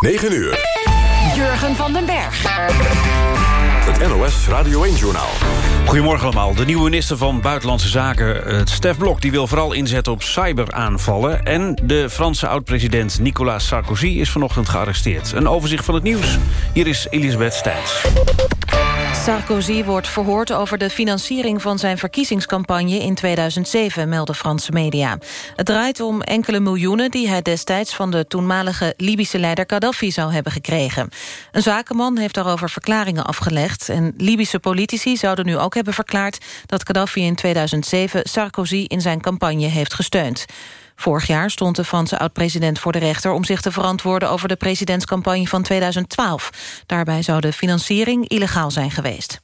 9 uur. Jurgen van den Berg. Het NOS Radio 1-journaal. Goedemorgen allemaal. De nieuwe minister van Buitenlandse Zaken, uh, Stef Blok... die wil vooral inzetten op cyberaanvallen. En de Franse oud-president Nicolas Sarkozy is vanochtend gearresteerd. Een overzicht van het nieuws. Hier is Elisabeth Stijns. Sarkozy wordt verhoord over de financiering van zijn verkiezingscampagne in 2007, melden Franse media. Het draait om enkele miljoenen die hij destijds van de toenmalige Libische leider Gaddafi zou hebben gekregen. Een zakenman heeft daarover verklaringen afgelegd en Libische politici zouden nu ook hebben verklaard dat Gaddafi in 2007 Sarkozy in zijn campagne heeft gesteund. Vorig jaar stond de Franse oud-president voor de rechter... om zich te verantwoorden over de presidentscampagne van 2012. Daarbij zou de financiering illegaal zijn geweest.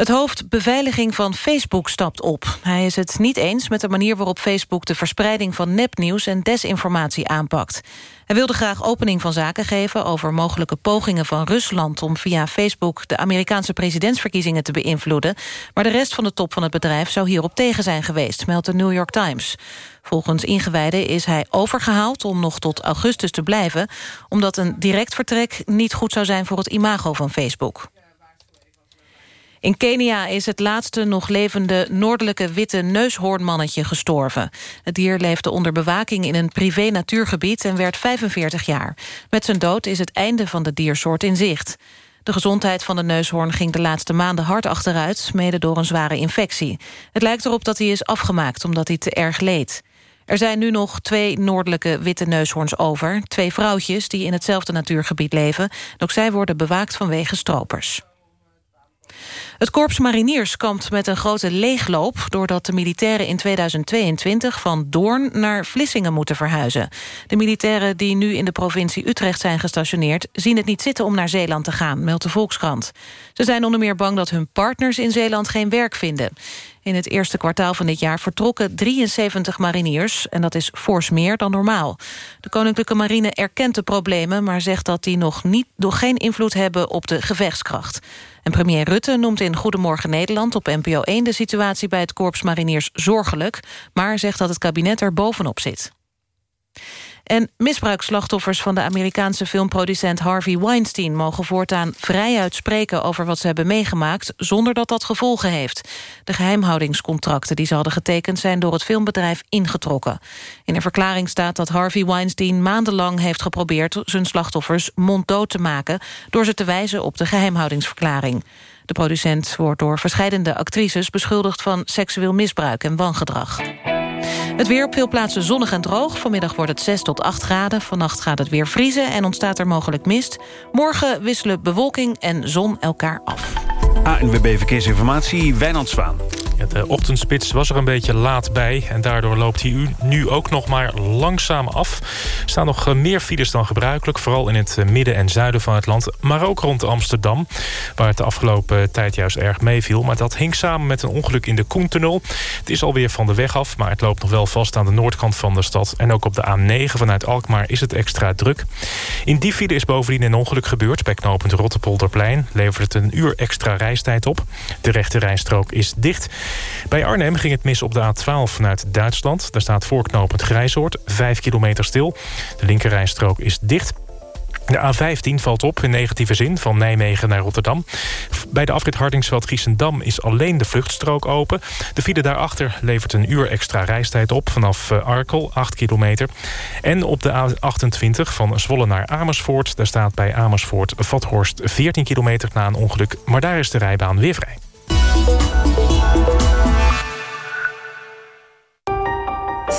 Het hoofd beveiliging van Facebook stapt op. Hij is het niet eens met de manier waarop Facebook... de verspreiding van nepnieuws en desinformatie aanpakt. Hij wilde graag opening van zaken geven... over mogelijke pogingen van Rusland om via Facebook... de Amerikaanse presidentsverkiezingen te beïnvloeden. Maar de rest van de top van het bedrijf zou hierop tegen zijn geweest... meldt de New York Times. Volgens ingewijden is hij overgehaald om nog tot augustus te blijven... omdat een direct vertrek niet goed zou zijn voor het imago van Facebook. In Kenia is het laatste nog levende noordelijke witte neushoornmannetje gestorven. Het dier leefde onder bewaking in een privé natuurgebied en werd 45 jaar. Met zijn dood is het einde van de diersoort in zicht. De gezondheid van de neushoorn ging de laatste maanden hard achteruit... mede door een zware infectie. Het lijkt erop dat hij is afgemaakt omdat hij te erg leed. Er zijn nu nog twee noordelijke witte neushoorns over. Twee vrouwtjes die in hetzelfde natuurgebied leven. ook zij worden bewaakt vanwege stropers. Het Korps Mariniers kampt met een grote leegloop... doordat de militairen in 2022 van Doorn naar Vlissingen moeten verhuizen. De militairen die nu in de provincie Utrecht zijn gestationeerd... zien het niet zitten om naar Zeeland te gaan, meldt de Volkskrant. Ze zijn onder meer bang dat hun partners in Zeeland geen werk vinden. In het eerste kwartaal van dit jaar vertrokken 73 mariniers... en dat is fors meer dan normaal. De Koninklijke Marine erkent de problemen... maar zegt dat die nog, niet, nog geen invloed hebben op de gevechtskracht. En premier Rutte noemt in Goedemorgen Nederland op NPO 1... de situatie bij het Korps Mariniers zorgelijk... maar zegt dat het kabinet er bovenop zit. En misbruikslachtoffers van de Amerikaanse filmproducent Harvey Weinstein... mogen voortaan vrij uitspreken over wat ze hebben meegemaakt... zonder dat dat gevolgen heeft. De geheimhoudingscontracten die ze hadden getekend... zijn door het filmbedrijf ingetrokken. In een verklaring staat dat Harvey Weinstein maandenlang heeft geprobeerd... zijn slachtoffers monddood te maken... door ze te wijzen op de geheimhoudingsverklaring. De producent wordt door verschillende actrices beschuldigd van seksueel misbruik en wangedrag. Het weer op veel plaatsen zonnig en droog. Vanmiddag wordt het 6 tot 8 graden. Vannacht gaat het weer vriezen en ontstaat er mogelijk mist. Morgen wisselen bewolking en zon elkaar af. ANWB Verkeersinformatie, Wijnand Zwaan de ochtendspits was er een beetje laat bij... en daardoor loopt hij nu ook nog maar langzaam af. Er staan nog eh, meer files dan gebruikelijk... vooral in het eh, midden en zuiden van het land... maar ook rond Amsterdam... waar het de afgelopen tijd juist erg meeviel. Maar dat hing samen met een ongeluk in de Koentunnel. Het is alweer van de weg af, maar het loopt nog wel vast... aan de noordkant van de stad. En ook op de A9 vanuit Alkmaar is het extra druk. In die file is bovendien een ongeluk gebeurd... bij knooppunt Rottepolderplein levert het een uur extra reistijd op. De rechte rijstrook is dicht... Bij Arnhem ging het mis op de A12 vanuit Duitsland. Daar staat voorknopend Grijzoord, 5 kilometer stil. De linkerrijstrook is dicht. De A15 valt op in negatieve zin van Nijmegen naar Rotterdam. Bij de afrit Hardingsveld-Giessendam is alleen de vluchtstrook open. De file daarachter levert een uur extra reistijd op vanaf eh, Arkel, 8 kilometer. En op de A28 van Zwolle naar Amersfoort... daar staat bij Amersfoort-Vathorst 14 kilometer na een ongeluk... maar daar is de rijbaan weer vrij.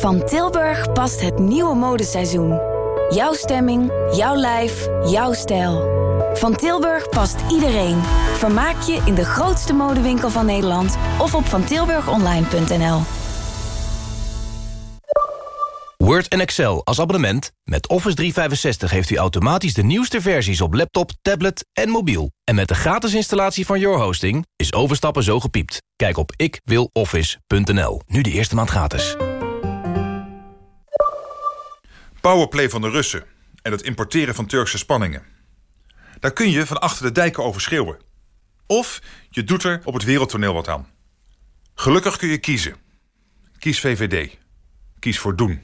van Tilburg past het nieuwe modeseizoen. Jouw stemming, jouw lijf, jouw stijl. Van Tilburg past iedereen. Vermaak je in de grootste modewinkel van Nederland... of op vantilburgonline.nl. Word en Excel als abonnement. Met Office 365 heeft u automatisch de nieuwste versies op laptop, tablet en mobiel. En met de gratis installatie van Your Hosting is overstappen zo gepiept. Kijk op ikwiloffice.nl. Nu de eerste maand gratis. Powerplay van de Russen en het importeren van Turkse spanningen. Daar kun je van achter de dijken over schreeuwen. Of je doet er op het wereldtoneel wat aan. Gelukkig kun je kiezen. Kies VVD. Kies voor doen.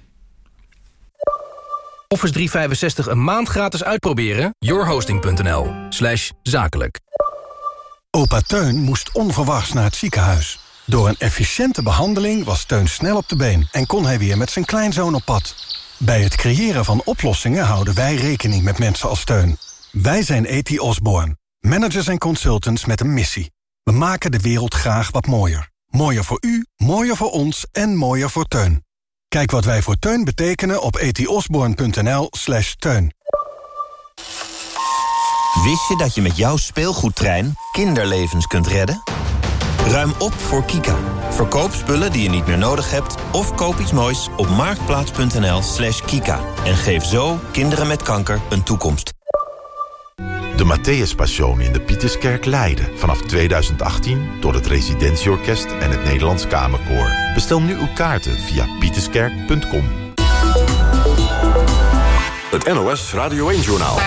Office 365 een maand gratis uitproberen? yourhosting.nl slash zakelijk. Opa Teun moest onverwachts naar het ziekenhuis. Door een efficiënte behandeling was Teun snel op de been... en kon hij weer met zijn kleinzoon op pad. Bij het creëren van oplossingen houden wij rekening met mensen als Teun. Wij zijn E.T. Osborne, managers en consultants met een missie. We maken de wereld graag wat mooier. Mooier voor u, mooier voor ons en mooier voor Teun. Kijk wat wij voor Teun betekenen op etiosborn.nl slash teun. Wist je dat je met jouw speelgoedtrein kinderlevens kunt redden? Ruim op voor Kika. Verkoop spullen die je niet meer nodig hebt... of koop iets moois op marktplaats.nl slash kika. En geef zo kinderen met kanker een toekomst. De Matthäus Passion in de Pieterskerk Leiden. Vanaf 2018 door het Residentieorkest en het Nederlands Kamerkoor. Bestel nu uw kaarten via pieterskerk.com. Het NOS Radio 1-journaal.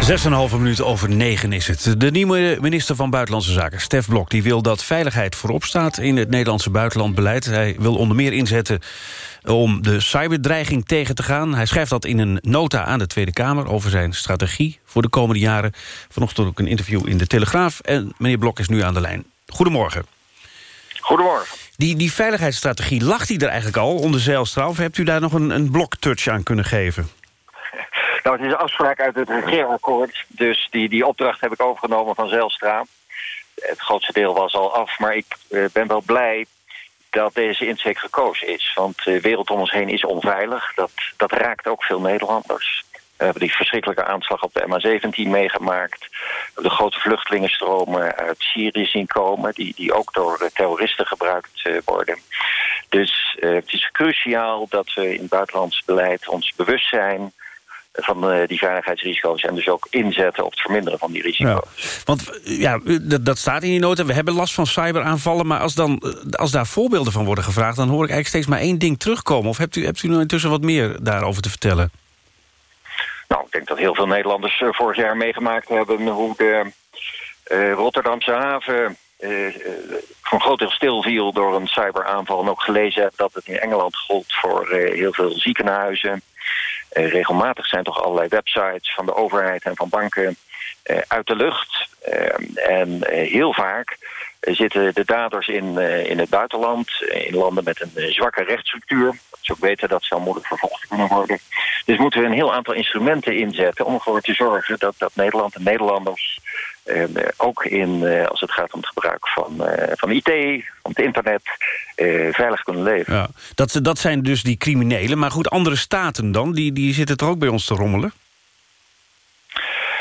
6,5 minuten over 9 is het. De nieuwe minister van Buitenlandse Zaken, Stef Blok... die wil dat veiligheid voorop staat in het Nederlandse buitenlandbeleid. Hij wil onder meer inzetten om de cyberdreiging tegen te gaan. Hij schrijft dat in een nota aan de Tweede Kamer... over zijn strategie voor de komende jaren. Vanochtend ook een interview in de Telegraaf. En meneer Blok is nu aan de lijn. Goedemorgen. Goedemorgen. Die, die veiligheidsstrategie, lag die er eigenlijk al onder Zijlstra... of hebt u daar nog een, een bloktouch aan kunnen geven? Nou, het is een afspraak uit het regeerakkoord. Dus die, die opdracht heb ik overgenomen van Zijlstra. Het grootste deel was al af, maar ik uh, ben wel blij dat deze insteek gekozen is. Want de wereld om ons heen is onveilig. Dat, dat raakt ook veel Nederlanders. We hebben die verschrikkelijke aanslag op de MH17 meegemaakt. De grote vluchtelingenstromen uit Syrië zien komen... die, die ook door terroristen gebruikt uh, worden. Dus uh, het is cruciaal dat we in het buitenlands beleid ons bewust zijn van uh, die veiligheidsrisico's... en dus ook inzetten op het verminderen van die risico's. Ja, want ja, dat, dat staat in die nota. We hebben last van cyberaanvallen... maar als, dan, als daar voorbeelden van worden gevraagd... dan hoor ik eigenlijk steeds maar één ding terugkomen. Of hebt u, hebt u nu intussen wat meer daarover te vertellen? Nou, ik denk dat heel veel Nederlanders uh, vorig jaar meegemaakt hebben... hoe de uh, Rotterdamse haven voor een groot deel stilviel door een cyberaanval. En ook gelezen heb dat het in Engeland gold voor heel veel ziekenhuizen... Uh, regelmatig zijn toch allerlei websites van de overheid en van banken uh, uit de lucht. Uh, en heel vaak zitten de daders in, in het buitenland, in landen met een zwakke rechtsstructuur. Dat ze ook weten dat ze al moeilijk vervolgd kunnen worden. Dus moeten we een heel aantal instrumenten inzetten om ervoor te zorgen dat, dat Nederland en Nederlanders uh, ook in, als het gaat om het gebruik van, van IT, van het internet, veilig kunnen leven. Ja, dat, dat zijn dus die criminelen. Maar goed, andere staten dan, die, die zitten er ook bij ons te rommelen?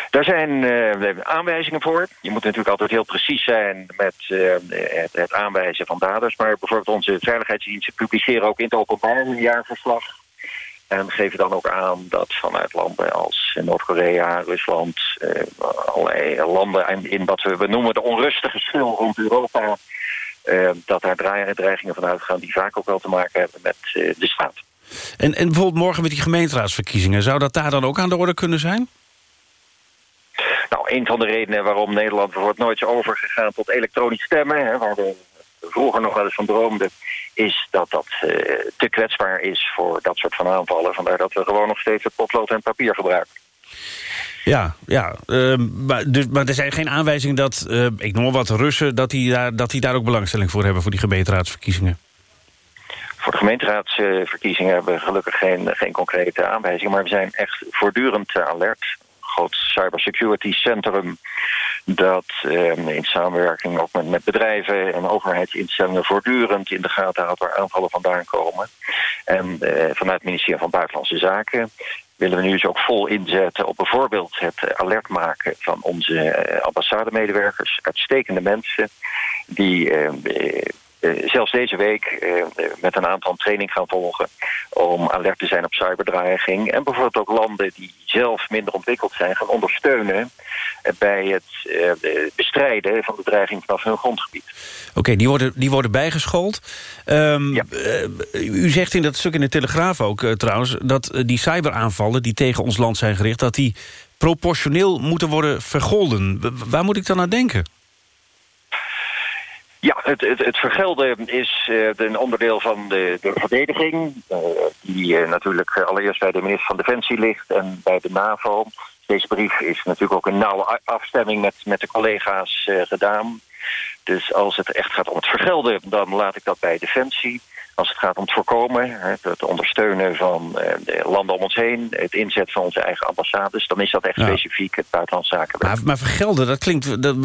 Daar zijn aanwijzingen voor. Je moet natuurlijk altijd heel precies zijn met het, het, aanwijzen van daders. Maar bijvoorbeeld onze veiligheidsdiensten publiceren ook in het openbaar een jaarverslag en geven dan ook aan dat vanuit landen als Noord-Korea, Rusland... Eh, allerlei landen in wat we noemen de onrustige schil rond Europa... Eh, dat daar dreigingen van uitgaan die vaak ook wel te maken hebben met eh, de staat. En, en bijvoorbeeld morgen met die gemeenteraadsverkiezingen... zou dat daar dan ook aan de orde kunnen zijn? Nou, een van de redenen waarom Nederland bijvoorbeeld nooit is overgegaan tot elektronisch stemmen... Hè, waar we vroeger nog wel eens van droomden is dat dat uh, te kwetsbaar is voor dat soort van aanvallen. Vandaar dat we gewoon nog steeds het potlood en papier gebruiken. Ja, ja uh, maar, dus, maar er zijn geen aanwijzingen dat, uh, ik noem wat, Russen... Dat die, daar, dat die daar ook belangstelling voor hebben voor die gemeenteraadsverkiezingen. Voor de gemeenteraadsverkiezingen hebben we gelukkig geen, geen concrete aanwijzingen... maar we zijn echt voortdurend alert groot cybersecurity centrum... dat eh, in samenwerking ook met, bedrijven en overheidsinstellingen... voortdurend in de gaten houdt waar aanvallen vandaan komen. En eh, vanuit het ministerie van Buitenlandse Zaken willen we nu dus ook vol inzetten op bijvoorbeeld het alert maken van onze uh, ambassademedewerkers. Uitstekende mensen die uh, zelfs deze week met een aantal training gaan volgen... om alert te zijn op cyberdreiging. En bijvoorbeeld ook landen die zelf minder ontwikkeld zijn... gaan ondersteunen bij het bestrijden van de dreiging vanaf hun grondgebied. Oké, die, worden, die worden bijgeschoold. Um, u zegt in dat stuk in de Telegraaf ook trouwens... dat die cyberaanvallen die tegen ons land zijn gericht... dat die proportioneel moeten worden vergolden. Waar moet ik dan aan denken? Ja, het, het, het vergelden is uh, een onderdeel van de, de verdediging... Uh, die uh, natuurlijk allereerst bij de minister van Defensie ligt en bij de NAVO. Deze brief is natuurlijk ook een nauwe afstemming met, met de collega's gedaan. Dus als het echt gaat om het vergelden, dan laat ik dat bij Defensie. Als het gaat om het voorkomen, het ondersteunen van eh, de landen om ons heen... het inzet van onze eigen ambassades... dan is dat echt specifiek het buitenlandse zaken. Maar, maar vergelden, dat klinkt... Dat,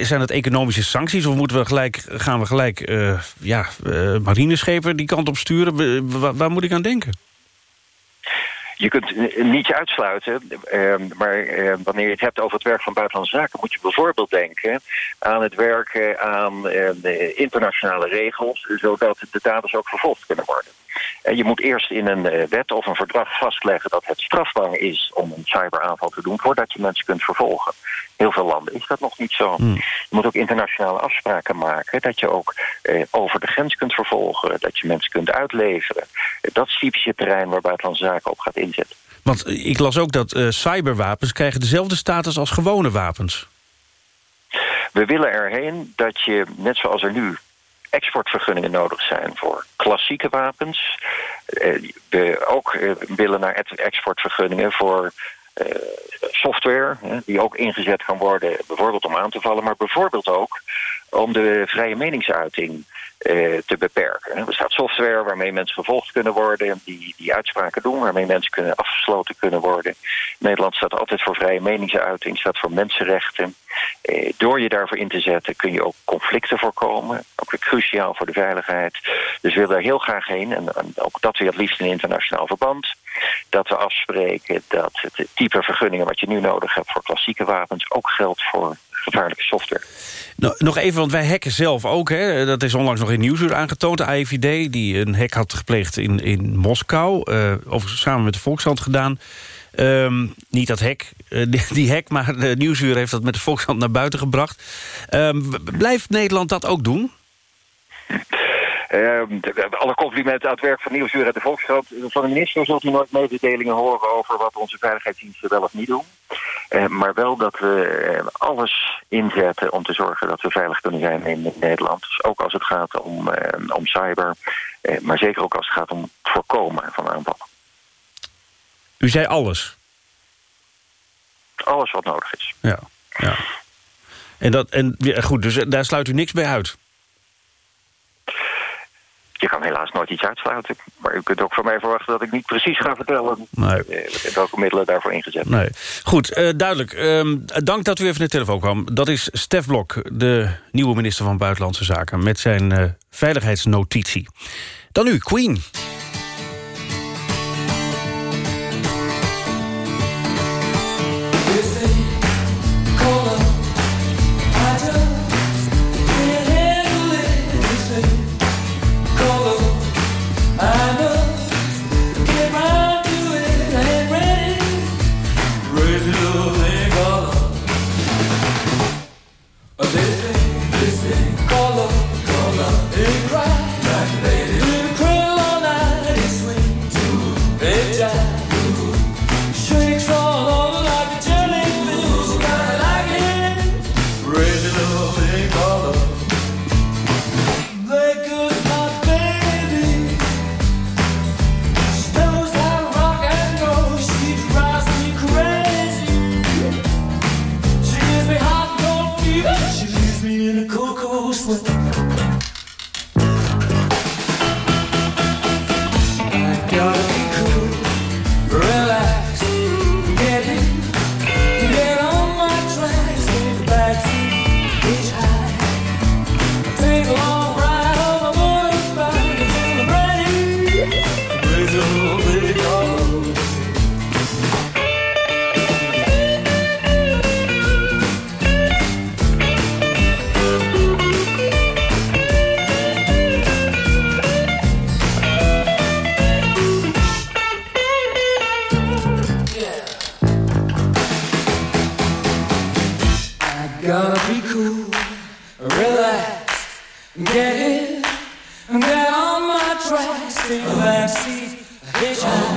zijn het economische sancties of moeten we gelijk, gaan we gelijk uh, ja, uh, marineschepen die kant op sturen? Waar, waar moet ik aan denken? Je kunt niet uitsluiten, ehm, maar ehm, wanneer je het hebt over het werk van buitenlandse zaken... moet je bijvoorbeeld denken aan het werken aan ehm, internationale regels... zodat de daders ook vervolgd kunnen worden. En je moet eerst in een eh, wet of een verdrag vastleggen dat het strafbaar is om een cyberaanval te doen voordat je mensen kunt vervolgen. Heel veel landen is dat nog niet zo. Hmm. Je moet ook internationale afspraken maken dat je ook eh, over de grens kunt vervolgen, dat je mensen kunt uitleveren. dat is typisch het terrein waar buitenlandse zaken op gaat inzetten. Want ik las ook dat uh, cyberwapens krijgen dezelfde status als gewone wapens. We willen erheen dat je, net zoals er nu exportvergunningen nodig zijn voor klassieke wapens. Eh, we ook eh, willen naar exportvergunningen voor eh, software, die ook ingezet kan worden, bijvoorbeeld om aan te vallen, maar bijvoorbeeld ook om de vrije meningsuiting te beperken. Er staat software waarmee mensen vervolgd kunnen worden... die, die uitspraken doen, waarmee mensen kunnen afgesloten kunnen worden. Nederland staat altijd voor vrije meningsuiting, staat voor mensenrechten. Eh, door je daarvoor in te zetten kun je ook conflicten voorkomen. Ook weer cruciaal voor de veiligheid. Dus we willen daar heel graag heen. En, en ook dat weer het liefst in internationaal verband. Dat we afspreken dat het type vergunningen wat je nu nodig hebt voor klassieke wapens... ook geldt voor gevaarlijke software. Nou, nog even, want wij hacken zelf ook. Hè? Dat is onlangs nog in Nieuwsuur aangetoond. De AIVD, die een hack had gepleegd in, in Moskou. Uh, over, samen met de Volkshand gedaan. Um, niet dat hack, uh, die, die, hack, maar de Nieuwsuur heeft dat met de Volkshand naar buiten gebracht. Um, blijft Nederland dat ook doen? Uh, alle complimenten aan het werk van Nieuwsuur en de Volkskrant. Van de minister zult u nooit mededelingen horen over wat onze veiligheidsdiensten wel of niet doen. Uh, maar wel dat we uh, alles inzetten om te zorgen dat we veilig kunnen zijn in, Nederland. Dus ook als het gaat om, ehm, om cyber, eh, maar zeker ook als het gaat om het voorkomen van aanvallen. U zei alles? Alles wat nodig is. Ja, ja. En, dat, en goed, dus daar sluit u niks bij uit? Je kan helaas nooit iets uitsluiten. Maar u kunt ook van mij verwachten dat ik niet precies ga vertellen... Nee. Eh, welke middelen daarvoor ingezet Nee. Goed, uh, duidelijk. Uh, dank dat u even naar de telefoon kwam. Dat is Stef Blok, de nieuwe minister van Buitenlandse Zaken... met zijn uh, veiligheidsnotitie. Dan nu, Queen. Gotta be cool, relax, get it, get on my tracks, take a backseat, hitchhike,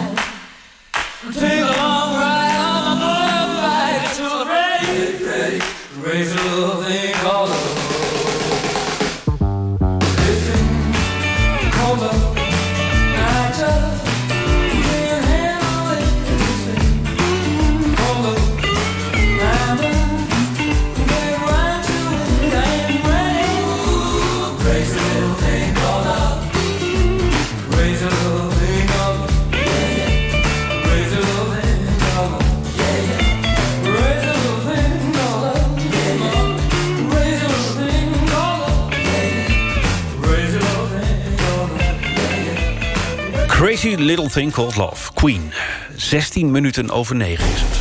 Little Thing Called Love, Queen. 16 minuten over 9 is het.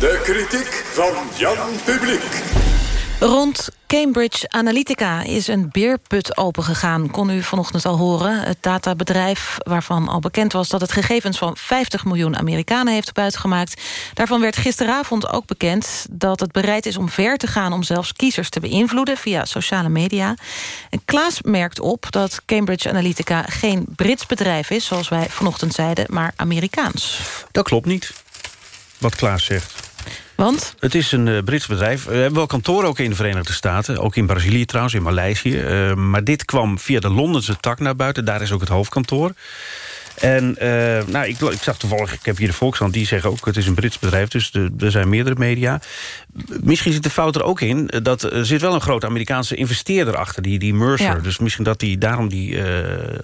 De kritiek van Jan Publiek. Rond Cambridge Analytica is een beerput opengegaan. Kon u vanochtend al horen. Het databedrijf waarvan al bekend was... dat het gegevens van 50 miljoen Amerikanen heeft buitgemaakt. Daarvan werd gisteravond ook bekend dat het bereid is om ver te gaan... om zelfs kiezers te beïnvloeden via sociale media. En Klaas merkt op dat Cambridge Analytica geen Brits bedrijf is... zoals wij vanochtend zeiden, maar Amerikaans. Dat klopt niet, wat Klaas zegt. Want? Het is een uh, Brits bedrijf. We hebben wel kantoren ook in de Verenigde Staten. Ook in Brazilië trouwens, in Maleisië. Uh, maar dit kwam via de Londense tak naar buiten. Daar is ook het hoofdkantoor. En uh, nou, ik, ik, zag toevallig, ik heb hier de Volkskrant, die zeggen ook... het is een Brits bedrijf, dus de, er zijn meerdere media. Misschien zit de fout er ook in... dat er zit wel een grote Amerikaanse investeerder achter, die, die Mercer. Ja. Dus misschien dat hij daarom die,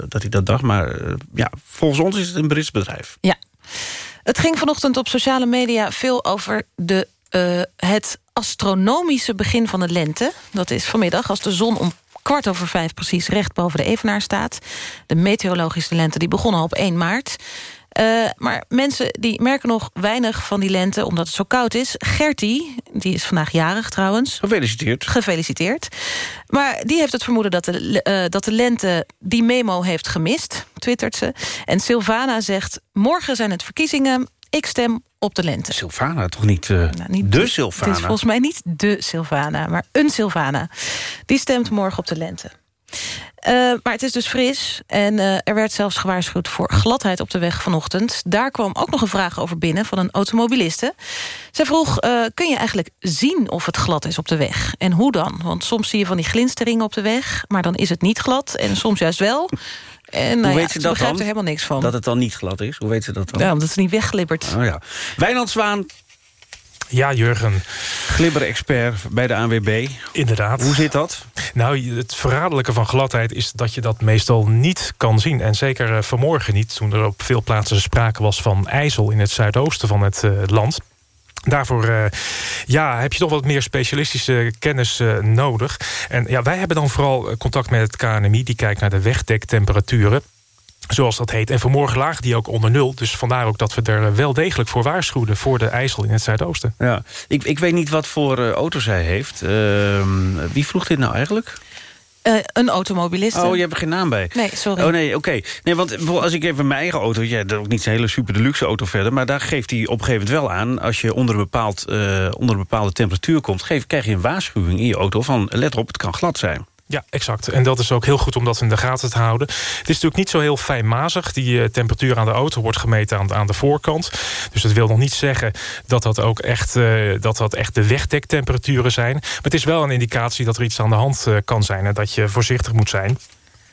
dat, hij dat dacht. Maar ja, volgens ons is het een Brits bedrijf. Ja. Het ging vanochtend op sociale media veel over de, uh, het astronomische begin van de lente. Dat is vanmiddag als de zon om kwart over vijf precies recht boven de evenaar staat. De meteorologische lente die begon al op 1 maart. Uh, maar mensen die merken nog weinig van die lente omdat het zo koud is. Gertie, die is vandaag jarig trouwens. Gefeliciteerd. Gefeliciteerd. Maar die heeft het vermoeden dat de, uh, dat de lente die memo heeft gemist, twittert ze. En Sylvana zegt, morgen zijn het verkiezingen, ik stem op de lente. Sylvana, toch niet, uh, nou, niet de, Sylvana? Het is volgens mij niet de Sylvana, maar een Sylvana. Die stemt morgen op de lente. Uh, maar het is dus fris en uh, er werd zelfs gewaarschuwd voor gladheid op de weg vanochtend. Daar kwam ook nog een vraag over binnen van een automobiliste. Zij vroeg, uh, kun je eigenlijk zien of het glad is op de weg? En hoe dan? Want soms zie je van die glinsteringen op de weg... maar dan is het niet glad en soms juist wel. En, Hoe nou weet ja, ze dat begrijpt dan? er helemaal niks van. Dat het dan niet glad is? Hoe weet ze dat dan? Ja, omdat het niet wegglibbert. Oh ja. Wijnand Zwaan, Ja, Jurgen. glibber-expert bij de ANWB. Inderdaad. Hoe zit dat? Nou, het verraderlijke van gladheid is dat je dat meestal niet kan zien. En zeker uh, vanmorgen niet, toen er op veel plaatsen sprake was van ijzel... in het zuidoosten van het uh, land. Daarvoor uh, ja, heb je toch wat meer specialistische kennis uh, nodig. En ja, wij hebben dan vooral contact met het KNMI. Die kijkt naar de wegdektemperaturen zoals dat heet. En vanmorgen lagen die ook onder nul. Dus vandaar ook dat we er wel degelijk voor waarschuwden... voor de IJssel in het Zuidoosten. Ja, ik, ik weet niet wat voor uh, auto zij heeft. Uh, wie vroeg dit nou eigenlijk? Uh, een automobilist. Oh, je hebt er geen naam bij? Nee, sorry. Oh nee, oké. Okay. Nee, want als ik even mijn eigen auto... Ja, dat is ook niet een hele super deluxe auto verder... maar daar geeft hij op een gegeven moment wel aan... als je onder een, bepaald, uh, onder een bepaalde temperatuur komt... Geef, krijg je een waarschuwing in je auto van... let op, het kan glad zijn. Ja, exact. En dat is ook heel goed om dat in de gaten te houden. Het is natuurlijk niet zo heel fijnmazig. Die uh, temperatuur aan de auto wordt gemeten aan, aan de voorkant. Dus dat wil nog niet zeggen dat dat ook echt, uh, dat dat echt de wegdektemperaturen zijn. Maar het is wel een indicatie dat er iets aan de hand uh, kan zijn... en dat je voorzichtig moet zijn.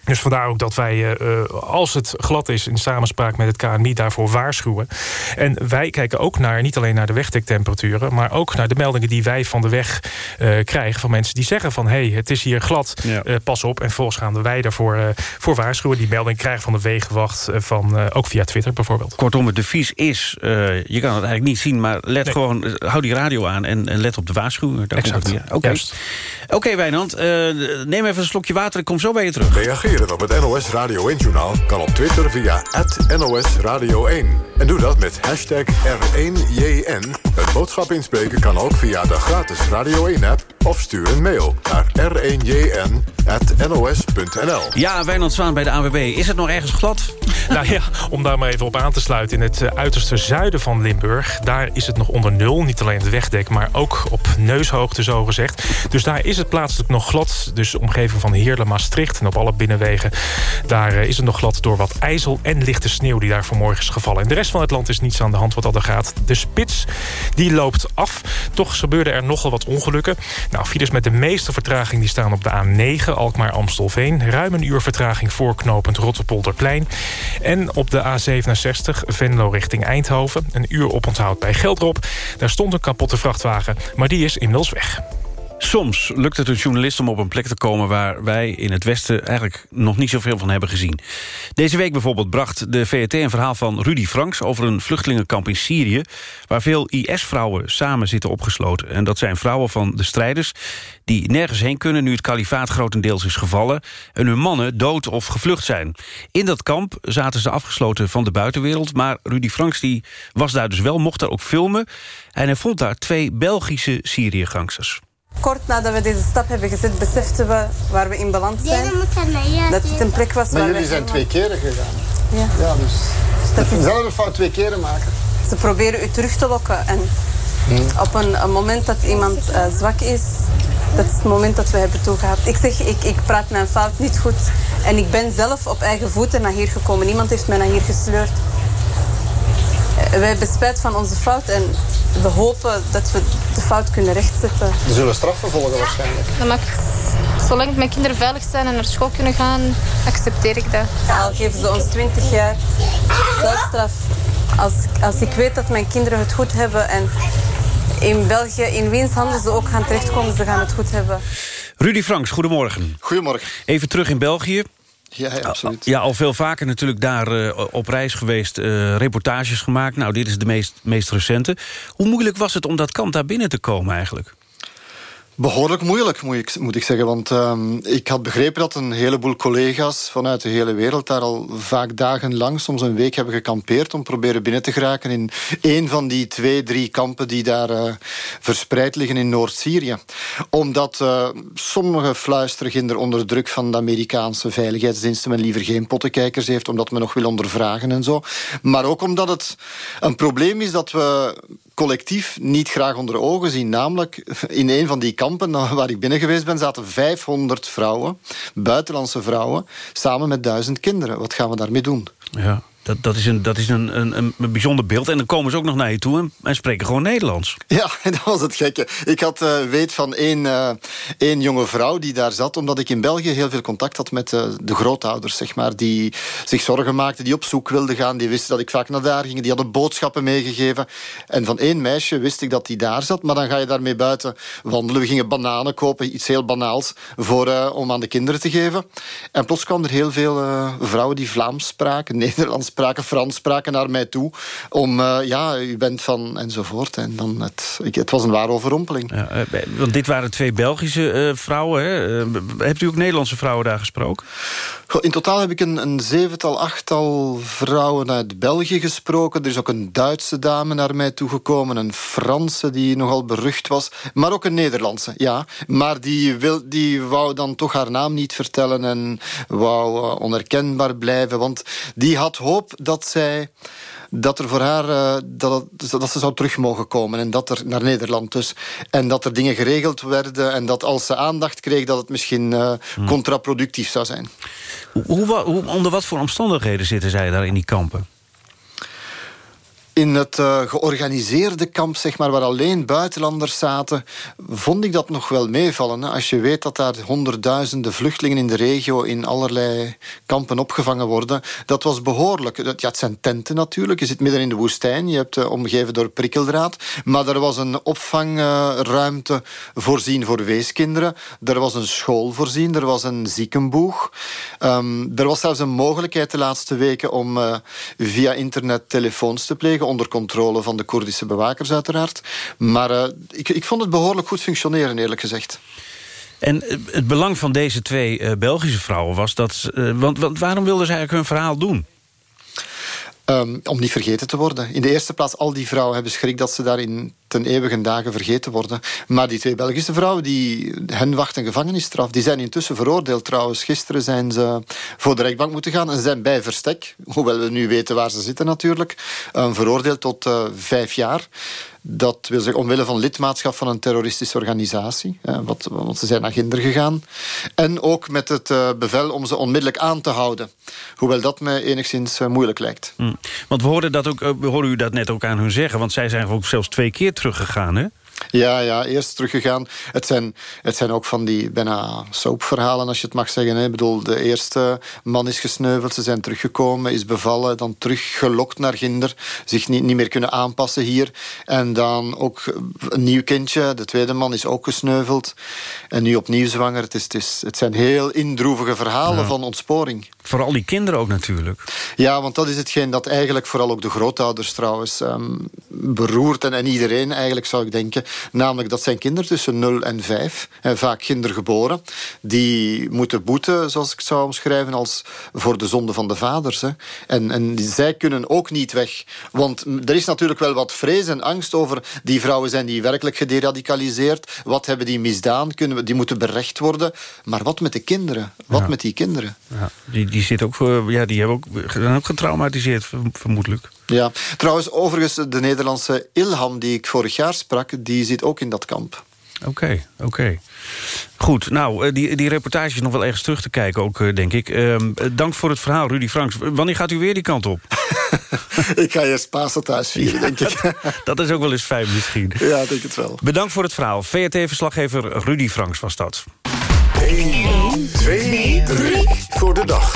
Dus vandaar ook dat wij, uh, als het glad is... in samenspraak met het KNMI daarvoor waarschuwen. En wij kijken ook naar, niet alleen naar de wegdektemperaturen... maar ook naar de meldingen die wij van de weg uh, krijgen... van mensen die zeggen van, hé, hey, het is hier glad, ja. pas op. En volgens gaan wij daarvoor voor waarschuwen. Die melding krijgen van de wegenwacht, van, ook via Twitter bijvoorbeeld. Kortom, het devies is, je kan het eigenlijk niet zien... maar let nee. gewoon, hou die radio aan en, en let op de waarschuwing. Exact, Oké, okay. okay, Wijnand, neem even een slokje water, ik kom zo bij je terug. Reageer op het NOS Radio 1-journaal kan op Twitter via NOS Radio 1. En doe dat met hashtag R1JN Een boodschap inspreken kan ook via de gratis Radio 1-app... of stuur een mail naar r1jn.nos.nl. Ja, Wijnand Zwaan bij de AWB. Is het nog ergens glad? Nou ja, om daar maar even op aan te sluiten. In het eh, uiterste zuiden van Limburg... daar is het nog onder nul. Niet alleen het wegdek, maar ook op neushoogte zo gezegd. Dus daar is het plaatselijk nog glad. Dus de omgeving van Heerlen, Maastricht en op alle binnenwegen... daar eh, is het nog glad door wat ijzel en lichte sneeuw... die daar vanmorgen is gevallen. In de rest van het land is niets aan de hand wat dat er gaat. De spits die loopt af. Toch gebeurde er nogal wat ongelukken. Nou, files met de meeste vertraging die staan op de A9... Alkmaar-Amstelveen. Ruim een uur vertraging voorknopend Rotterpolderplein. En op de A67 Venlo richting Eindhoven. Een uur oponthoud bij Geldrop. Daar stond een kapotte vrachtwagen, maar die is inmiddels weg. Soms lukt het een journalist om op een plek te komen... waar wij in het Westen eigenlijk nog niet zoveel van hebben gezien. Deze week bijvoorbeeld bracht de VRT een verhaal van Rudy Franks... over een vluchtelingenkamp in Syrië... waar veel IS-vrouwen samen zitten opgesloten. En dat zijn vrouwen van de strijders die nergens heen kunnen... nu het kalifaat grotendeels is gevallen... en hun mannen dood of gevlucht zijn. In dat kamp zaten ze afgesloten van de buitenwereld... maar Rudy Franks die was daar dus wel, mocht daar ook filmen... en hij vond daar twee Belgische Syrië-gangsters. Kort nadat we deze stap hebben gezet, beseften we waar we in beland zijn. Dat het een plek was Maar waar jullie we zijn twee keren gegaan. Ja. Ja, dus Dat is- dezelfde fout twee keren maken. Ze proberen u terug te lokken. En op een, een moment dat iemand eh, zwak is, dat is het moment dat we hebben toegehad. Ik zeg, ik, ik praat mijn fout niet goed. En ik ben zelf op eigen voeten naar hier gekomen. Niemand heeft mij naar hier gesleurd. Eh, We hebben spijt van onze fout en we hopen dat we de fout kunnen rechtzetten. Er zullen straffen volgen waarschijnlijk. Dat maakt, zolang mijn kinderen veilig zijn en naar school kunnen gaan, accepteer ik dat. Al geven ze ons 20 jaar celstraf. Als, als ik weet dat mijn kinderen het goed hebben en in België, in wiens handen ze ook gaan terechtkomen, ze gaan het goed hebben. Rudy Franks, goedemorgen. Goedemorgen. Even terug in België. Ja, ja, absoluut. Ja, al veel vaker natuurlijk daar eh, op reis geweest, eh, reportages gemaakt. Nou, dit is de meest, meest recente. Hoe moeilijk was het om dat kamp daar binnen te komen eigenlijk? Behoorlijk moeilijk, moet ik, moet ik zeggen. Want ehm, ik had begrepen dat een heleboel collega's vanuit de hele wereld... daar al vaak dagenlang, soms een week hebben gekampeerd... om proberen binnen te geraken in één van die twee, drie kampen... die daar eh, verspreid liggen in Noord-Syrië. Omdat uh, sommige fluisterginder onder druk van de Amerikaanse veiligheidsdiensten... men liever geen pottenkijkers heeft, omdat men nog wil ondervragen en zo. Maar ook omdat het een probleem is dat we collectief niet graag onder ogen zien. Namelijk, in een van die kampen waar ik binnen geweest ben... zaten 500 vrouwen, buitenlandse vrouwen... samen met duizend kinderen. Wat gaan we daarmee doen? Ja. Dat, dat is, een, dat is een, een, een bijzonder beeld. En dan komen ze ook nog naar je toe en, en spreken gewoon Nederlands. Ja, dat was het gekke. Ik had uh, weet van één, uh, één jonge vrouw die daar zat... omdat ik in België heel veel contact had met uh, de grootouders, zeg maar... die zich zorgen maakten, die op zoek wilden gaan. Die wisten dat ik vaak naar daar ging. Die hadden boodschappen meegegeven. En van één meisje wist ik dat die daar zat. Maar dan ga je daarmee buiten wandelen. We gingen bananen kopen, iets heel banaals... Voor, om aan de kinderen te geven. En plots kwamen er heel veel vrouwen die Vlaams spraken... Nederlands spraken, Frans spraken naar mij toe. Om, uh, ja, u bent van, enzovoort. En dan het, het was een ware overrompeling. Ja, uh, want dit waren twee Belgische uh, vrouwen. Hè? hebt u ook Nederlandse vrouwen daar gesproken? In totaal heb ik een, een zevental, achttal vrouwen uit België gesproken. Er is ook een Duitse dame naar mij toegekomen. Een Franse die nogal berucht was. Maar ook een Nederlandse, ja. Maar die, wil, die wou dan toch haar naam niet vertellen... en wou onherkenbaar blijven. Want die had hoop dat zij dat er voor haar uh, dat, dat ze zou terug mogen komen en dat er naar Nederland dus en dat er dingen geregeld werden en dat als ze aandacht kreeg dat het misschien uh, hmm. contraproductief zou zijn. Hoe, hoe, onder wat voor omstandigheden zitten zij daar in die kampen? In het uh, georganiseerde kamp, zeg maar, waar alleen buitenlanders zaten... vond ik dat nog wel meevallen. Hè? Als je weet dat daar honderdduizenden vluchtelingen in de regio... in allerlei kampen opgevangen worden, dat was behoorlijk. Ja, het zijn tenten natuurlijk. Je zit midden in de woestijn. Je hebt uh, omgeven door prikkeldraad. Maar er was een opvangruimte voorzien voor weeskinderen. Er was een school voorzien. Er was een ziekenboeg. Um, er was zelfs een mogelijkheid de laatste weken... om uh, via internet telefoons te plegen onder controle van de Koerdische bewakers uiteraard. Maar uh, ik, ik vond het behoorlijk goed functioneren, eerlijk gezegd. En het belang van deze twee uh, Belgische vrouwen was dat... Uh, want, want waarom wilden ze eigenlijk hun verhaal doen? Um, om niet vergeten te worden. In de eerste plaats, al die vrouwen hebben schrik dat ze daar in ten eeuwige dagen vergeten worden. Maar die twee Belgische vrouwen, die, hen wacht een gevangenisstraf. Die zijn intussen veroordeeld trouwens. Gisteren zijn ze voor de rechtbank moeten gaan. En ze zijn bij verstek, hoewel we nu weten waar ze zitten natuurlijk, uh, veroordeeld tot uh, vijf jaar. Dat wil zeggen omwille van lidmaatschap van een terroristische organisatie. Hè, wat, want ze zijn naar Ginder gegaan. En ook met het bevel om ze onmiddellijk aan te houden. Hoewel dat mij enigszins moeilijk lijkt. Hm. Want we hoorden, dat ook, we u dat net ook aan hun zeggen. Want zij zijn ook zelfs twee keer teruggegaan, hè? Ja, ja, eerst teruggegaan. Het zijn, het zijn ook van die bijna soapverhalen, als je het mag zeggen. Hè. Ik bedoel, de eerste man is gesneuveld, ze zijn teruggekomen, is bevallen, dan teruggelokt naar Ginder, zich niet, niet meer kunnen aanpassen hier. En dan ook een nieuw kindje, de tweede man is ook gesneuveld. En nu opnieuw zwanger. Het, is, het, is, het zijn heel indroevige verhalen ja. van ontsporing. Vooral die kinderen ook natuurlijk. Ja, want dat is hetgeen dat eigenlijk vooral ook de grootouders trouwens um, beroert. En, en iedereen eigenlijk zou ik denken. Namelijk dat zijn kinderen tussen 0 en 5, en vaak kindergeboren, die moeten boeten, zoals ik het zou omschrijven, als voor de zonde van de vaders. Hè. En, en zij kunnen ook niet weg. Want er is natuurlijk wel wat vrees en angst over die vrouwen zijn die werkelijk gederadicaliseerd. Wat hebben die misdaan? Kunnen we, die moeten berecht worden. Maar wat met de kinderen? Wat ja. met die kinderen? Ja, die, die, zit ook ja, die hebben ook, zijn ook getraumatiseerd, vermoedelijk. Ja, trouwens, overigens, de Nederlandse Ilham die ik vorig jaar sprak, die zit ook in dat kamp. Oké, okay, oké. Okay. Goed, nou, die, die reportage is nog wel ergens terug te kijken ook, denk ik. Uh, dank voor het verhaal, Rudy Franks. Wanneer gaat u weer die kant op? ik ga eerst Pasen thuis vieren, denk ik. dat, dat is ook wel eens fijn misschien. Ja, denk het wel. Bedankt voor het verhaal. VRT-verslaggever Rudy Franks was dat. 1, 2, 3 voor de dag.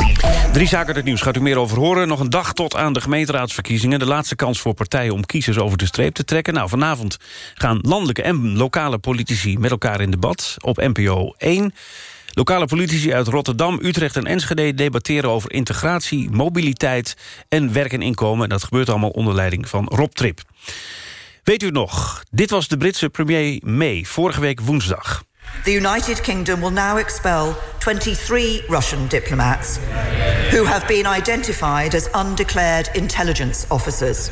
Drie zaken uit het nieuws gaat u meer over horen. Nog een dag tot aan de gemeenteraadsverkiezingen. De laatste kans voor partijen om kiezers over de streep te trekken. Nou, vanavond gaan landelijke en lokale politici met elkaar in debat op NPO 1. Lokale politici uit Rotterdam, Utrecht en Enschede debatteren over integratie, mobiliteit en werk en inkomen. Dat gebeurt allemaal onder leiding van Rob Trip. Weet u nog? Dit was de Britse premier May, vorige week woensdag. The United Kingdom will now expel 23 Russian diplomats who have been identified as undeclared intelligence officers.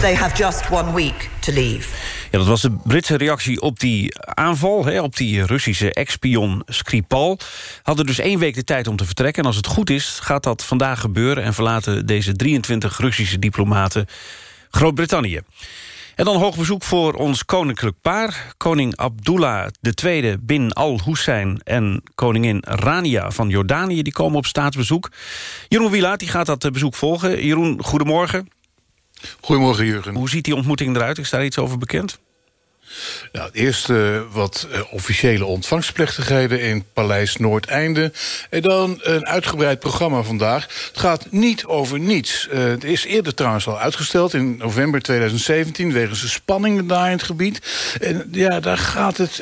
They have just one week to leave. Ja, dat was de Britse reactie op die aanval, hè, op die Russische ex-spion Skripal. Hadden dus één week de tijd om te vertrekken. En als het goed is, gaat dat vandaag gebeuren... en verlaten deze 23 Russische diplomaten Groot-Brittannië. En dan hoog bezoek voor ons koninklijk paar. Koning Abdullah II bin al-Hussein en koningin Rania van Jordanië... die komen op staatsbezoek. Jeroen Wielaert die gaat dat bezoek volgen. Jeroen, goedemorgen. Goedemorgen, Jurgen. Hoe ziet die ontmoeting eruit? Is daar iets over bekend? Nou, eerst uh, wat uh, officiële ontvangstplechtigheden in Paleis Noordeinde. En dan een uitgebreid programma vandaag. Het gaat niet over niets. Uh, het is eerder trouwens al uitgesteld in november 2017... wegens de spanningen daar in het gebied. En ja, daar gaat het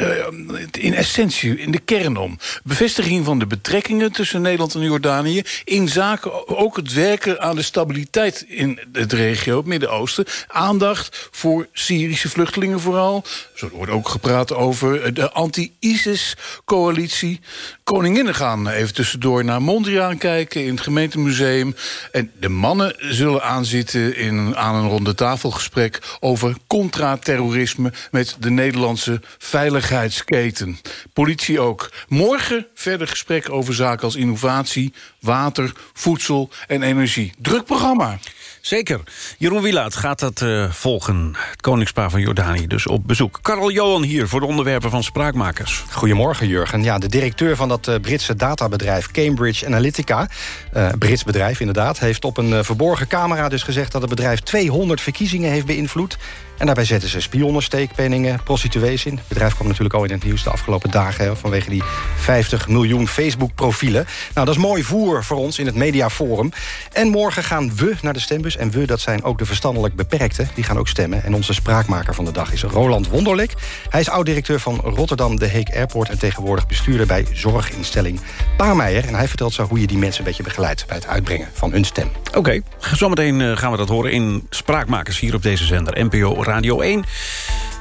in essentie, in de kern om. Bevestiging van de betrekkingen tussen Nederland en Jordanië... in zaken ook het werken aan de stabiliteit in het regio, het Midden-Oosten. Aandacht voor Syrische vluchtelingen vooral... Zo wordt ook gepraat over de anti-ISIS-coalitie. Koninginnen gaan even tussendoor naar Mondriaan kijken... in het gemeentemuseum. En de mannen zullen aanzitten in, aan een ronde tafelgesprek... over contra-terrorisme met de Nederlandse veiligheidsketen. Politie ook. Morgen verder gesprek over zaken als innovatie, water, voedsel en energie. Druk programma. Zeker. Jeroen Wielaert gaat dat uh, volgen. Het koningspaar van Jordanië dus op bezoek. Karel Johan hier voor de onderwerpen van Spraakmakers. Goedemorgen, Jurgen. Ja, de directeur van dat uh, Britse databedrijf Cambridge Analytica... Uh, Brits bedrijf inderdaad... heeft op een verborgen camera dus gezegd... dat het bedrijf 200 verkiezingen heeft beïnvloed... En daarbij zetten ze spionnen, steekpenningen, prostituees in. Het bedrijf kwam natuurlijk al in het nieuws de afgelopen dagen... Vanwege die 50 miljoen Facebook-profielen. Nou, dat is mooi voer voor ons in het Mediaforum. En morgen gaan we naar de stembus. En we, dat zijn ook de verstandelijk beperkten. Die gaan ook stemmen. En onze spraakmaker van de dag is Roland Wonderlik. Hij is oud-directeur van Rotterdam De Heek Airport... en tegenwoordig bestuurder bij zorginstelling Paarmeijer. En hij vertelt zo hoe je die mensen een beetje begeleidt... bij het uitbrengen van hun stem. Oké, okay. zometeen uh, gaan we dat horen in Spraakmakers hier op deze zender. NPO Radio 1.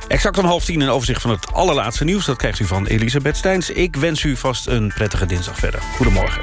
Exact om half tien een overzicht van het allerlaatste nieuws. Dat krijgt u van Elisabeth Steins. Ik wens u vast een prettige dinsdag verder. Goedemorgen.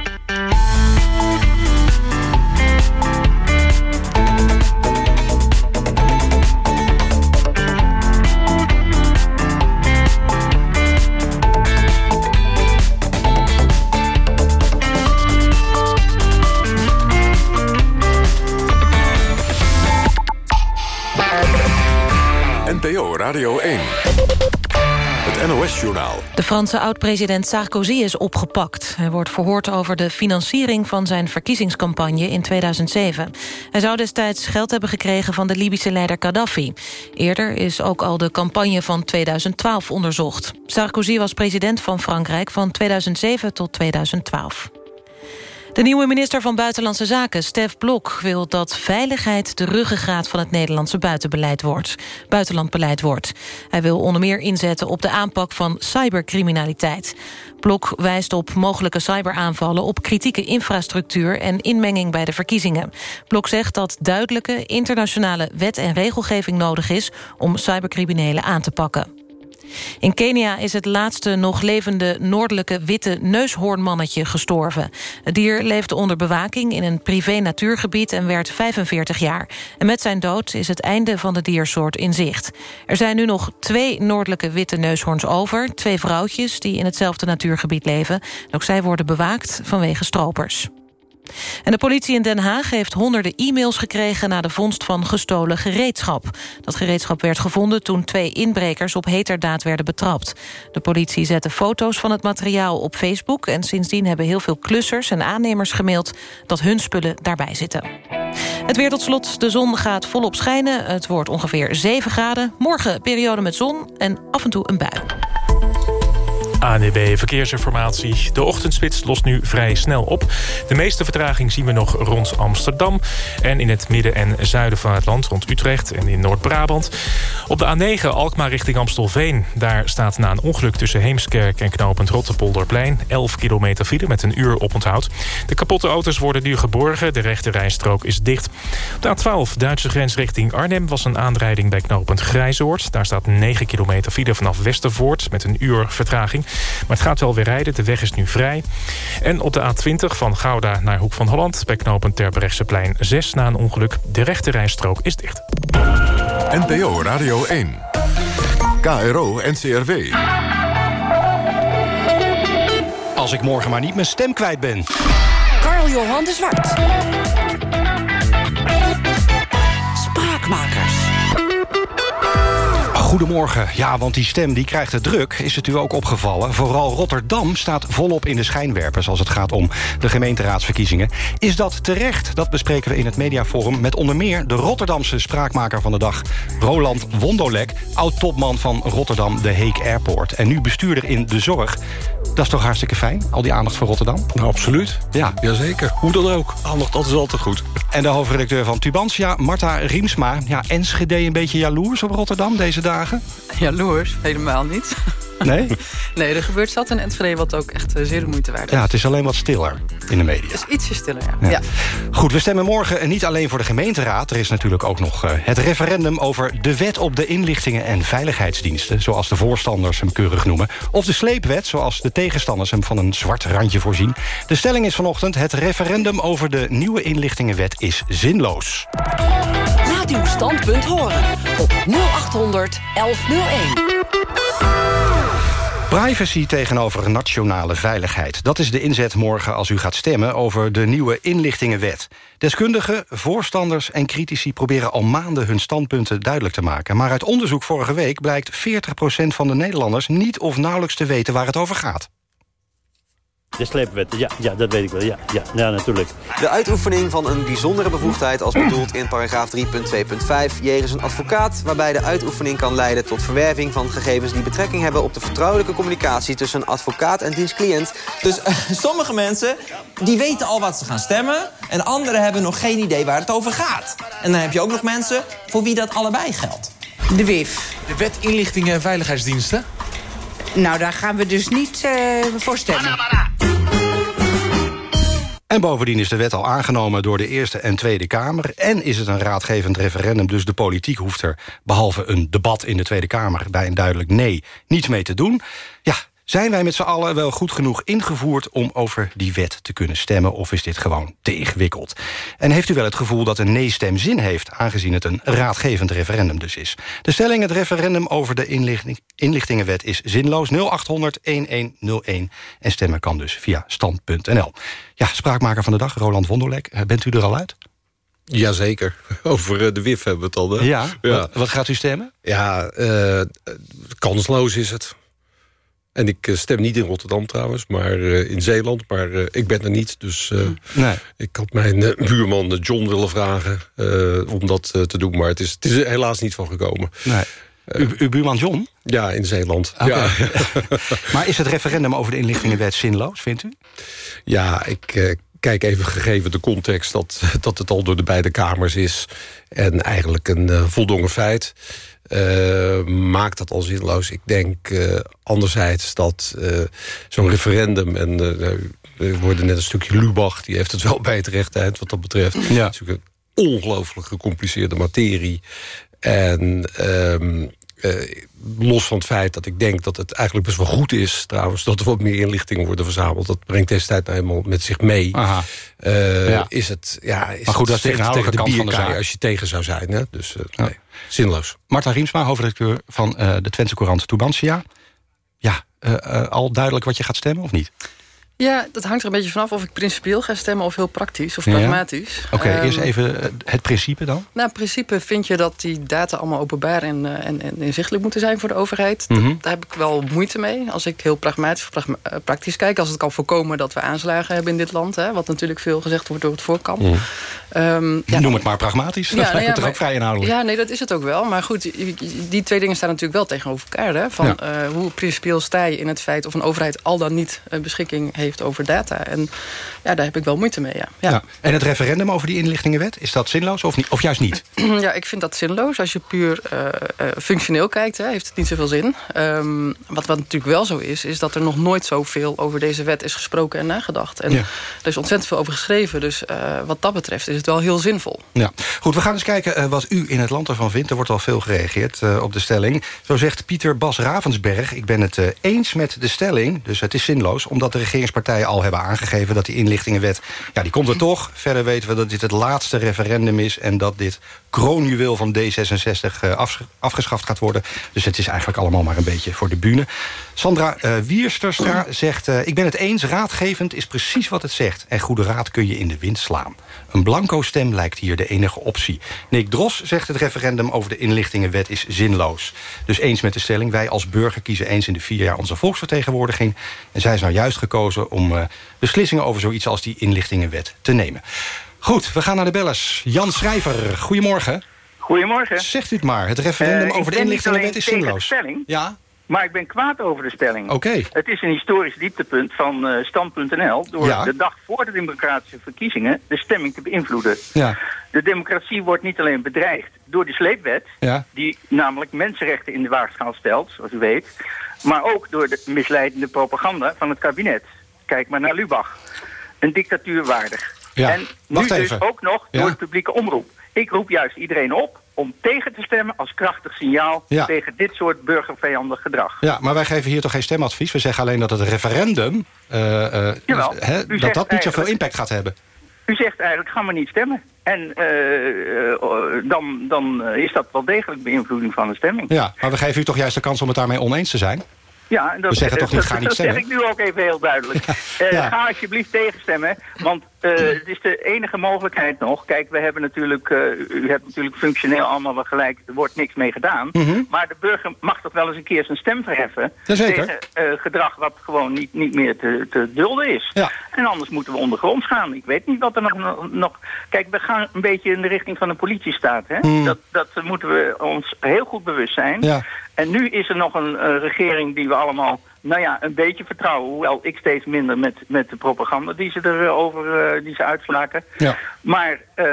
Radio 1. Het NOS-journaal. De Franse oud-president Sarkozy is opgepakt. Hij wordt verhoord over de financiering van zijn verkiezingscampagne in 2007. Hij zou destijds geld hebben gekregen van de Libische leider Gaddafi. Eerder is ook al de campagne van 2012 onderzocht. Sarkozy was president van Frankrijk van 2007 tot 2012. De nieuwe minister van Buitenlandse Zaken, Stef Blok... wil dat veiligheid de ruggengraat van het Nederlandse buitenbeleid wordt, buitenlandbeleid wordt. Hij wil onder meer inzetten op de aanpak van cybercriminaliteit. Blok wijst op mogelijke cyberaanvallen op kritieke infrastructuur... en inmenging bij de verkiezingen. Blok zegt dat duidelijke internationale wet en regelgeving nodig is... om cybercriminelen aan te pakken. In Kenia is het laatste nog levende noordelijke witte neushoornmannetje gestorven. Het dier leefde onder bewaking in een privé natuurgebied en werd 45 jaar. En met zijn dood is het einde van de diersoort in zicht. Er zijn nu nog twee noordelijke witte neushoorns over. Twee vrouwtjes die in hetzelfde natuurgebied leven. ook zij worden bewaakt vanwege stropers. En de politie in Den Haag heeft honderden e-mails gekregen... na de vondst van gestolen gereedschap. Dat gereedschap werd gevonden toen twee inbrekers... op heterdaad werden betrapt. De politie zette foto's van het materiaal op Facebook... en sindsdien hebben heel veel klussers en aannemers gemaild... dat hun spullen daarbij zitten. Het weer tot slot. De zon gaat volop schijnen. Het wordt ongeveer 7 graden. Morgen periode met zon en af en toe een bui. ANEB Verkeersinformatie. De ochtendspits lost nu vrij snel op. De meeste vertraging zien we nog rond Amsterdam... en in het midden en zuiden van het land, rond Utrecht en in Noord-Brabant. Op de A9 Alkmaar richting Amstelveen. Daar staat na een ongeluk tussen Heemskerk en knooppunt Rottepolderplein... 11 kilometer file met een uur oponthoud. De kapotte auto's worden nu geborgen, de rechte rijstrook is dicht. Op de A12 Duitse grens richting Arnhem was een aanrijding bij knooppunt Grijzoord. Daar staat 9 kilometer file vanaf Westervoort met een uur vertraging. Maar het gaat wel weer rijden, de weg is nu vrij. En op de A20 van Gouda naar Hoek van Holland... bij knooppunt Terbrechtseplein 6 na een ongeluk. De rechte rijstrook is dicht. NPO Radio 1. KRO NCRW. Als ik morgen maar niet mijn stem kwijt ben. Carl-Johan de Zwart. Goedemorgen. Ja, want die stem die krijgt het druk, is het u ook opgevallen. Vooral Rotterdam staat volop in de schijnwerpers... als het gaat om de gemeenteraadsverkiezingen. Is dat terecht? Dat bespreken we in het mediaforum... met onder meer de Rotterdamse spraakmaker van de dag... Roland Wondolek, oud-topman van Rotterdam, de Heek Airport... en nu bestuurder in de zorg. Dat is toch hartstikke fijn, al die aandacht voor Rotterdam? Nou, absoluut. Ja. Jazeker. Hoe dan ook. Aandacht, dat is altijd goed. En de hoofdredacteur van Tubantia, Marta Riemsma. Ja, Enschede een beetje jaloers op Rotterdam deze dagen? Jaloers? Helemaal niet. Nee? nee, er gebeurt zat in Enschede wat ook echt eh, zeer de moeite waard is. Ja, het is alleen wat stiller in de media. Het is ietsje stiller, ja. Ja. ja. Goed, we stemmen morgen niet alleen voor de gemeenteraad. Er is natuurlijk ook nog uh, het referendum over de wet op de inlichtingen en veiligheidsdiensten. Zoals de voorstanders hem keurig noemen. Of de sleepwet, zoals de tegenstanders hem van een zwart randje voorzien. De stelling is vanochtend, het referendum over de nieuwe inlichtingenwet is zinloos. Laat uw standpunt horen op 0800 1101. Privacy tegenover nationale veiligheid. Dat is de inzet morgen als u gaat stemmen over de nieuwe inlichtingenwet. Deskundigen, voorstanders en critici proberen al maanden hun standpunten duidelijk te maken. Maar uit onderzoek vorige week blijkt 40% van de Nederlanders niet of nauwelijks te weten waar het over gaat. De sleepwet, ja, ja, dat weet ik wel. Ja, ja, ja, natuurlijk. De uitoefening van een bijzondere bevoegdheid... als bedoeld in paragraaf 3.2.5 jegens een advocaat... waarbij de uitoefening kan leiden tot verwerving van gegevens... die betrekking hebben op de vertrouwelijke communicatie... tussen een advocaat en diens cliënt. Dus uh, sommige mensen die weten al wat ze gaan stemmen... en anderen hebben nog geen idee waar het over gaat. En dan heb je ook nog mensen voor wie dat allebei geldt. De WIF. De Wet Inlichtingen en Veiligheidsdiensten? Nou, daar gaan we dus niet uh, voor stemmen. En bovendien is de wet al aangenomen door de Eerste en Tweede Kamer... en is het een raadgevend referendum, dus de politiek hoeft er... behalve een debat in de Tweede Kamer bij een duidelijk nee niets mee te doen. Ja, zijn wij met z'n allen wel goed genoeg ingevoerd... om over die wet te kunnen stemmen, of is dit gewoon te ingewikkeld? En heeft u wel het gevoel dat een nee-stem zin heeft... aangezien het een raadgevend referendum dus is? De stelling, het referendum over de inlichting, inlichtingenwet is zinloos. 0800-1101. En stemmen kan dus via stand.nl. Ja, spraakmaker van de dag, Roland Wonderlek. Bent u er al uit? Jazeker. Over eh, de WIF hebben we het al. Hè? Ja, Wat, wat gaat u stemmen? Ja, eh, kansloos is het. En ik eh, stem niet in Rotterdam trouwens, maar eh, in Zeeland. Maar eh, ik ben er niet, dus Nee. ik had mijn buurman John willen vragen om dat te doen. Maar het is, het is er helaas niet van gekomen. Nee. U, uw buurman John? Ja, in Zeeland. Ja. Maar is het referendum over de inlichtingenwet zinloos, vindt u? Ja, ik kijk even gegeven de context... Dat, dat het al door de beide kamers is. En eigenlijk een voldongen feit. Eh, maakt dat al zinloos. Ik denk eh, anderzijds dat eh, zo'n referendum... en we worden net een stukje Lubach... die heeft het wel bij het rechte eind wat dat betreft. Het is natuurlijk een ongelooflijk gecompliceerde materie. En... ehm, eh, los van het feit dat ik denk dat het eigenlijk best wel goed is... trouwens, dat er wat meer inlichtingen worden verzameld. Dat brengt deze tijd nou eenmaal met zich mee. Aha. Eh, Ja. Is het, ja, is Maar goed, dat is tegen, de kant van de zaak. als je tegen zou zijn. Hè? Dus eh, nee, zinloos. Marta Riemsma, hoofdredacteur van eh, de Twentse Courant Tubantia. Ja, eh, eh, al duidelijk wat je gaat stemmen of niet? Ja, dat hangt er een beetje vanaf of ik principieel ga stemmen... of heel praktisch of Ja? pragmatisch. Oké, Ehm, eerst even het principe dan. Nou, in principe vind je dat die data allemaal openbaar en, eh, en, en inzichtelijk moeten zijn voor de overheid. Mhm. Daar heb ik wel moeite mee. Als ik heel pragmatisch of pragma- eh, praktisch kijk. Als het kan voorkomen dat we aanslagen hebben in dit land. Hè, wat natuurlijk veel gezegd wordt door het voorkamp. Ehm, ja, Noem het maar pragmatisch. Dat lijkt me nou toch maar- ook vrij inhoudelijk. Ja, nee, dat is het ook wel. Maar goed, die- twee dingen staan natuurlijk wel tegenover elkaar. Hè? Van, eh, hoe principieel sta je in het feit of een overheid al dan niet beschikking heeft over data. En ja, daar heb ik wel moeite mee, ja. Ja. Ja. En het referendum over die inlichtingenwet, is dat zinloos of, niet, of juist niet? Ja, ik vind dat zinloos. Als je puur eh, eh, functioneel kijkt, hè, heeft het niet zoveel zin. Ehm, wat, wat natuurlijk wel zo is, is dat er nog nooit zoveel over deze wet is gesproken en nagedacht. En Ja. er is ontzettend veel over geschreven. Dus eh, wat dat betreft is het wel heel zinvol. Ja. Goed, we gaan eens kijken wat u in het land ervan vindt. Er wordt al veel gereageerd op de stelling. Zo zegt Pieter Bas Ravensberg... ik ben het eens met de stelling, dus het is zinloos... omdat de regeringspartijen al hebben aangegeven dat die inlichtingenwet... ja, die komt er toch. Verder weten we dat dit het laatste referendum is... en dat dit kroonjuweel van D66 eh, afgeschaft gaat worden. Dus het is eigenlijk allemaal maar een beetje voor de bühne. Sandra eh, Wiersterstra zegt... eh, ik ben het eens, raadgevend is precies wat het zegt. En goede raad kun je in de wind slaan. Een blanco stem lijkt hier de enige optie. Nick Dros zegt het referendum over de inlichtingenwet is zinloos. Dus eens met de stelling, wij als burger kiezen eens in de vier jaar onze volksvertegenwoordiging. En zij is nou juist gekozen om beslissingen over zoiets als die inlichtingenwet te nemen. Goed, we gaan naar de bellers. Jan Schrijver, goedemorgen. Goedemorgen. Zegt u het maar, het referendum Eh, over de inlichtingenwet is zinloos. stelling, Ja? Maar ik ben kwaad over de stelling. Oké. Het is een historisch dieptepunt van eh Stand.nl... door Ja. de dag voor de democratische verkiezingen de stemming te beïnvloeden. Ja. De democratie wordt niet alleen bedreigd door de sleepwet... Ja. die namelijk mensenrechten in de waagschaal stelt, zoals u weet... maar ook door de misleidende propaganda van het kabinet. Kijk maar naar Lubach. Een dictatuur waardig. Ja, En nu dus ook nog door de publieke omroep. Ik roep juist iedereen op om tegen te stemmen als krachtig signaal... Ja. tegen dit soort burgervijandig gedrag. Ja, maar wij geven hier toch geen stemadvies? We zeggen alleen dat het referendum... eh, eh, Jawel, dat dat niet zoveel impact gaat hebben. U zegt eigenlijk, ga maar niet stemmen. En eh, dan, dan is dat wel degelijk beïnvloeding van de stemming. Ja, maar we geven u toch juist de kans om het daarmee oneens te zijn? Ja, en dat, We zeggen toch niet, dat- ga niet dat stemmen? zeg ik nu ook even heel duidelijk. Ja. Ga alsjeblieft tegenstemmen, want eh, het is de enige mogelijkheid nog. Kijk, we hebben natuurlijk, eh, u hebt natuurlijk functioneel allemaal wel gelijk, er wordt niks mee gedaan. Mhm. Maar de burger mag toch wel eens een keer zijn stem verheffen Jazeker. tegen eh, gedrag wat gewoon niet, niet meer te, te dulden is. Ja. En anders moeten we ondergronds gaan. Ik weet niet wat er nog, nog-. Kijk, we gaan een beetje in de richting van een politiestaat. Hè? Hmm. Dat, dat moeten we ons heel goed bewust zijn. Ja. En nu is er nog een regering die we allemaal, nou ja, een beetje vertrouwen. Hoewel ik steeds minder met, met de propaganda die ze erover uh, die ze uitslaken. Ja. Maar eh,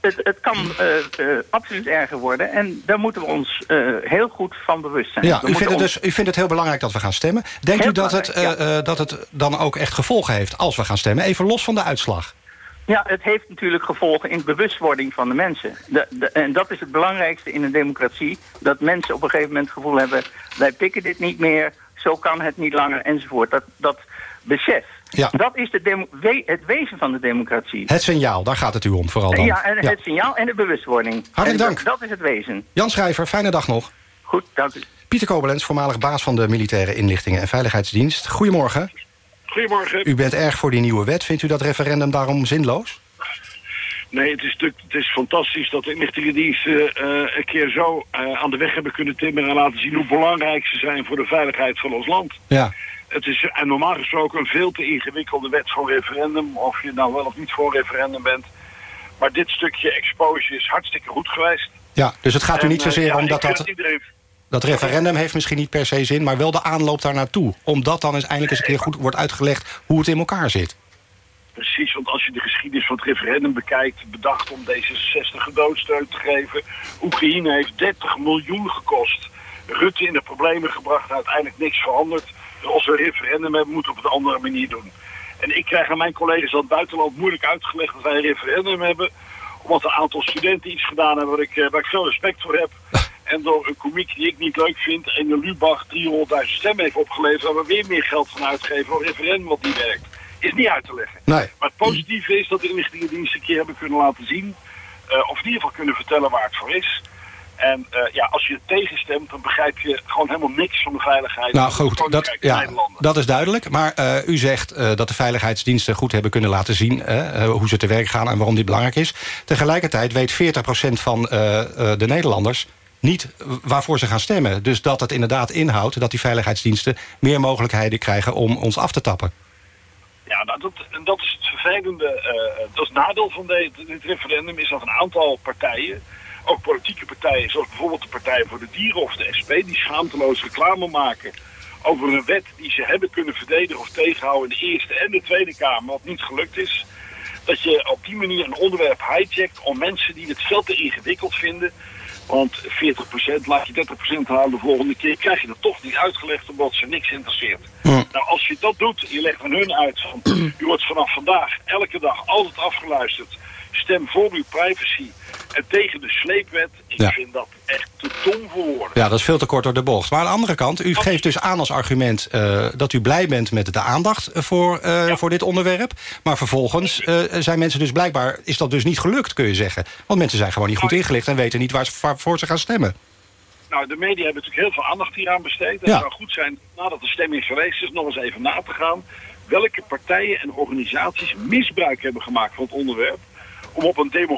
het, het kan eh, eh, absoluut erger worden. En daar moeten we ons eh, heel goed van bewust zijn. Ja, We u vindt, het dus, u vindt het heel belangrijk dat we gaan stemmen. Denkt Heel u dat het, eh, eh, dat het dan ook echt gevolgen heeft als we gaan stemmen? Even los van de uitslag. Ja, het heeft natuurlijk gevolgen in bewustwording van de mensen. De, de- en dat is het belangrijkste in een democratie. Dat mensen op een gegeven moment het gevoel hebben... wij pikken dit niet meer, zo kan het niet langer, enzovoort. Dat, dat besef. Ja. Dat is de demo- we- het wezen van de democratie. Het signaal, daar gaat het u om, vooral dan. Ja, en het signaal en de bewustwording. Hartelijk dank. Dat, dat is het wezen. Jan Schrijver, fijne dag nog. Goed, dank u. Pieter Kobelens, voormalig baas van de Militaire Inlichtingen en Veiligheidsdienst. Goedemorgen. Goedemorgen. U bent erg voor die nieuwe wet. Vindt u dat referendum daarom zinloos? Nee, het is, het is fantastisch dat de inlichtingendiensten eh, een keer zo eh, aan de weg hebben kunnen timmeren... en laten zien hoe belangrijk ze zijn voor de veiligheid van ons land. Ja. Het is en normaal gesproken een veel te ingewikkelde wet voor referendum... of je nou wel of niet voor referendum bent. Maar dit stukje exposure is hartstikke goed geweest. Ja, dus het gaat u En, niet eh, zozeer ja, om dat dat... iedereen... Dat referendum heeft misschien niet per se zin... maar wel de aanloop daar naartoe. Omdat dan eens eindelijk eens een keer goed wordt uitgelegd... hoe het in elkaar zit. Precies, want als je de geschiedenis van het referendum bekijkt... bedacht om D66 gedoodsteun te geven... Oekraïne heeft 30 miljoen gekost. Rutte in de problemen gebracht uiteindelijk niks veranderd. Dus als we een referendum hebben, moeten we het op een andere manier doen. En ik krijg aan mijn collega's het buitenland moeilijk uitgelegd... dat wij een referendum hebben... omdat een aantal studenten iets gedaan hebben... waar ik, eh, waar ik veel respect voor heb... En door een komiek die ik niet leuk vind... en de Lubach 300.000 stemmen heeft opgeleverd... waar we weer meer geld van uitgeven voor een referendum wat niet werkt. Is niet uit te leggen. Nee. Maar het positieve is dat de inlichtingendiensten een keer hebben kunnen laten zien... eh, of in ieder geval kunnen vertellen waar het voor is. En eh, ja, als je het tegenstemt, dan begrijp je gewoon helemaal niks van de veiligheid. Nou goed, dat, ja, dat is duidelijk. Maar eh, u zegt dat de veiligheidsdiensten goed hebben kunnen laten zien... hoe ze te werk gaan en waarom dit belangrijk is. Tegelijkertijd weet 40% van de Nederlanders niet waarvoor ze gaan stemmen. Dus dat het inderdaad inhoudt dat die veiligheidsdiensten... meer mogelijkheden krijgen om ons af te tappen. Nou, dat, en dat is het vervelende, eh, dat is nadeel van dit, dit referendum, is dat een aantal partijen, ook politieke partijen, zoals bijvoorbeeld de Partij voor de Dieren of de SP, die schaamteloos reclame maken over een wet die ze hebben kunnen verdedigen of tegenhouden in de Eerste en de Tweede Kamer, wat niet gelukt is. Dat je op die manier een onderwerp hijjackt om mensen die het veel te ingewikkeld vinden. Want 40%, laat je 30% halen de volgende keer, krijg je dat toch niet uitgelegd omdat ze niks interesseert. Nou, als je dat doet, je legt aan hun uit van, u wordt vanaf vandaag elke dag altijd afgeluisterd. Stem voor uw privacy en tegen de sleepwet. Ik Ja. vind dat echt te dom voor woorden. Ja, dat is veel te kort door de bocht. Maar aan de andere kant, u geeft dus aan als argument... eh, dat u blij bent met de aandacht voor, eh, voor dit onderwerp. Maar vervolgens eh, zijn mensen dus blijkbaar... is dat dus niet gelukt, kun je zeggen. Want mensen zijn gewoon niet goed ingelicht... en weten niet waar ze, waarvoor ze gaan stemmen. Nou, de media hebben natuurlijk heel veel aandacht hieraan besteed. Het Ja. zou goed zijn, nadat de stemming geweest is, nog eens even na te gaan... welke partijen en organisaties misbruik hebben gemaakt van het onderwerp... om op een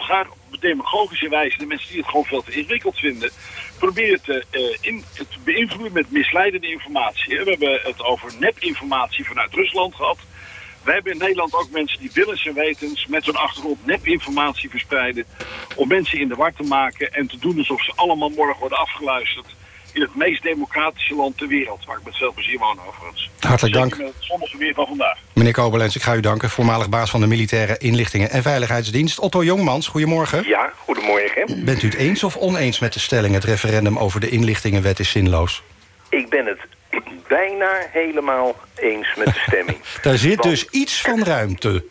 demagogische wijze de mensen die het gewoon veel te ingewikkeld vinden... proberen te, eh, in, te beïnvloeden met misleidende informatie. We hebben het over nepinformatie vanuit Rusland gehad... Wij hebben in Nederland ook mensen die willens en wetens met zo'n achtergrond nepinformatie verspreiden. Om mensen in de war te maken en te doen alsof ze allemaal morgen worden afgeluisterd. In het meest democratische land ter wereld, waar ik met veel plezier woon overigens. Hartelijk dank. Met het zonnige weer van vandaag. Meneer Kobelens, ik ga u danken. Voormalig baas van de Militaire Inlichtingen en Veiligheidsdienst. Otto Jongmans, goedemorgen. Ja, goedemorgen. Bent u het eens of oneens met de stelling... het referendum over de inlichtingenwet is zinloos? Ik ben het bijna helemaal eens met de stemming. Daar zit Want- dus iets van ruimte.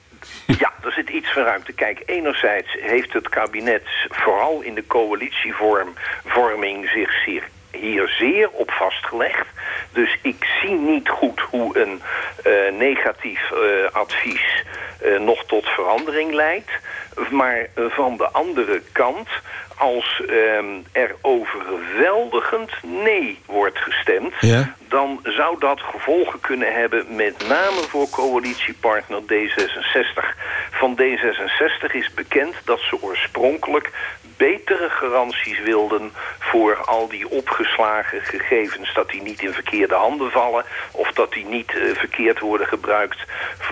Ja, er zit iets van ruimte. Kijk, enerzijds heeft het kabinet vooral in de coalitievorming zich zeer, hier zeer op vastgelegd. Dus ik zie niet goed hoe een eh, negatief eh, advies eh, nog tot verandering leidt. Maar van de andere kant, als ehm, er overweldigend nee wordt gestemd Ja. dan zou dat gevolgen kunnen hebben met name voor coalitiepartner D66. Van D66 is bekend dat ze oorspronkelijk betere garanties wilden voor al die opgeslagen gegevens. Dat die niet in verkeerde handen vallen of dat die niet eh, verkeerd worden gebruikt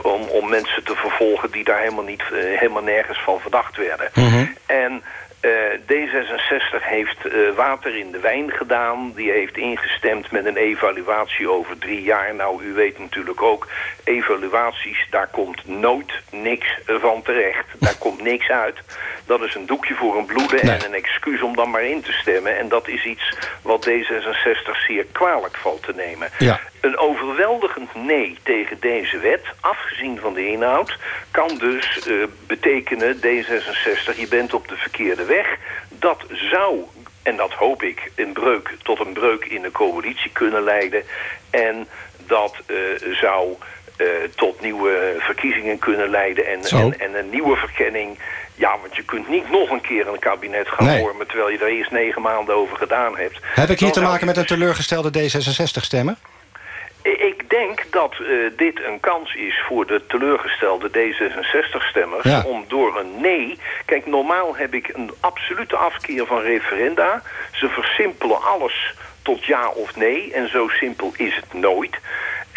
om, om mensen te vervolgen die daar helemaal, niet, eh, helemaal nergens van verdacht werden. En eh, D66 heeft eh, water in de wijn gedaan. Die heeft ingestemd met een evaluatie over drie jaar. Nou, u weet natuurlijk ook, evaluaties, daar komt nooit niks van terecht. Daar komt niks uit. Dat is een doekje voor een bloeden en een excuus om dan maar in te stemmen. En dat is iets wat D66 zeer kwalijk valt te nemen. Ja. Een overweldigend nee tegen deze wet, afgezien van de inhoud, kan dus eh, betekenen, D66, je bent op de verkeerde weg. Dat zou, en dat hoop ik, een breuk tot een breuk in de coalitie kunnen leiden. En dat eh, zou eh, tot nieuwe verkiezingen kunnen leiden en, en, en een nieuwe verkenning. Ja, want je kunt niet nog een keer een kabinet gaan Nee. vormen... terwijl je er eerst negen maanden over gedaan hebt. Heb ik hier Dan te maken met een teleurgestelde D66-stemmer? Ik denk dat eh, dit een kans is voor de teleurgestelde D66-stemmers... Ja. om door een nee... Kijk, normaal heb ik een absolute afkeer van referenda. Ze versimpelen alles tot ja of nee. En zo simpel is het nooit.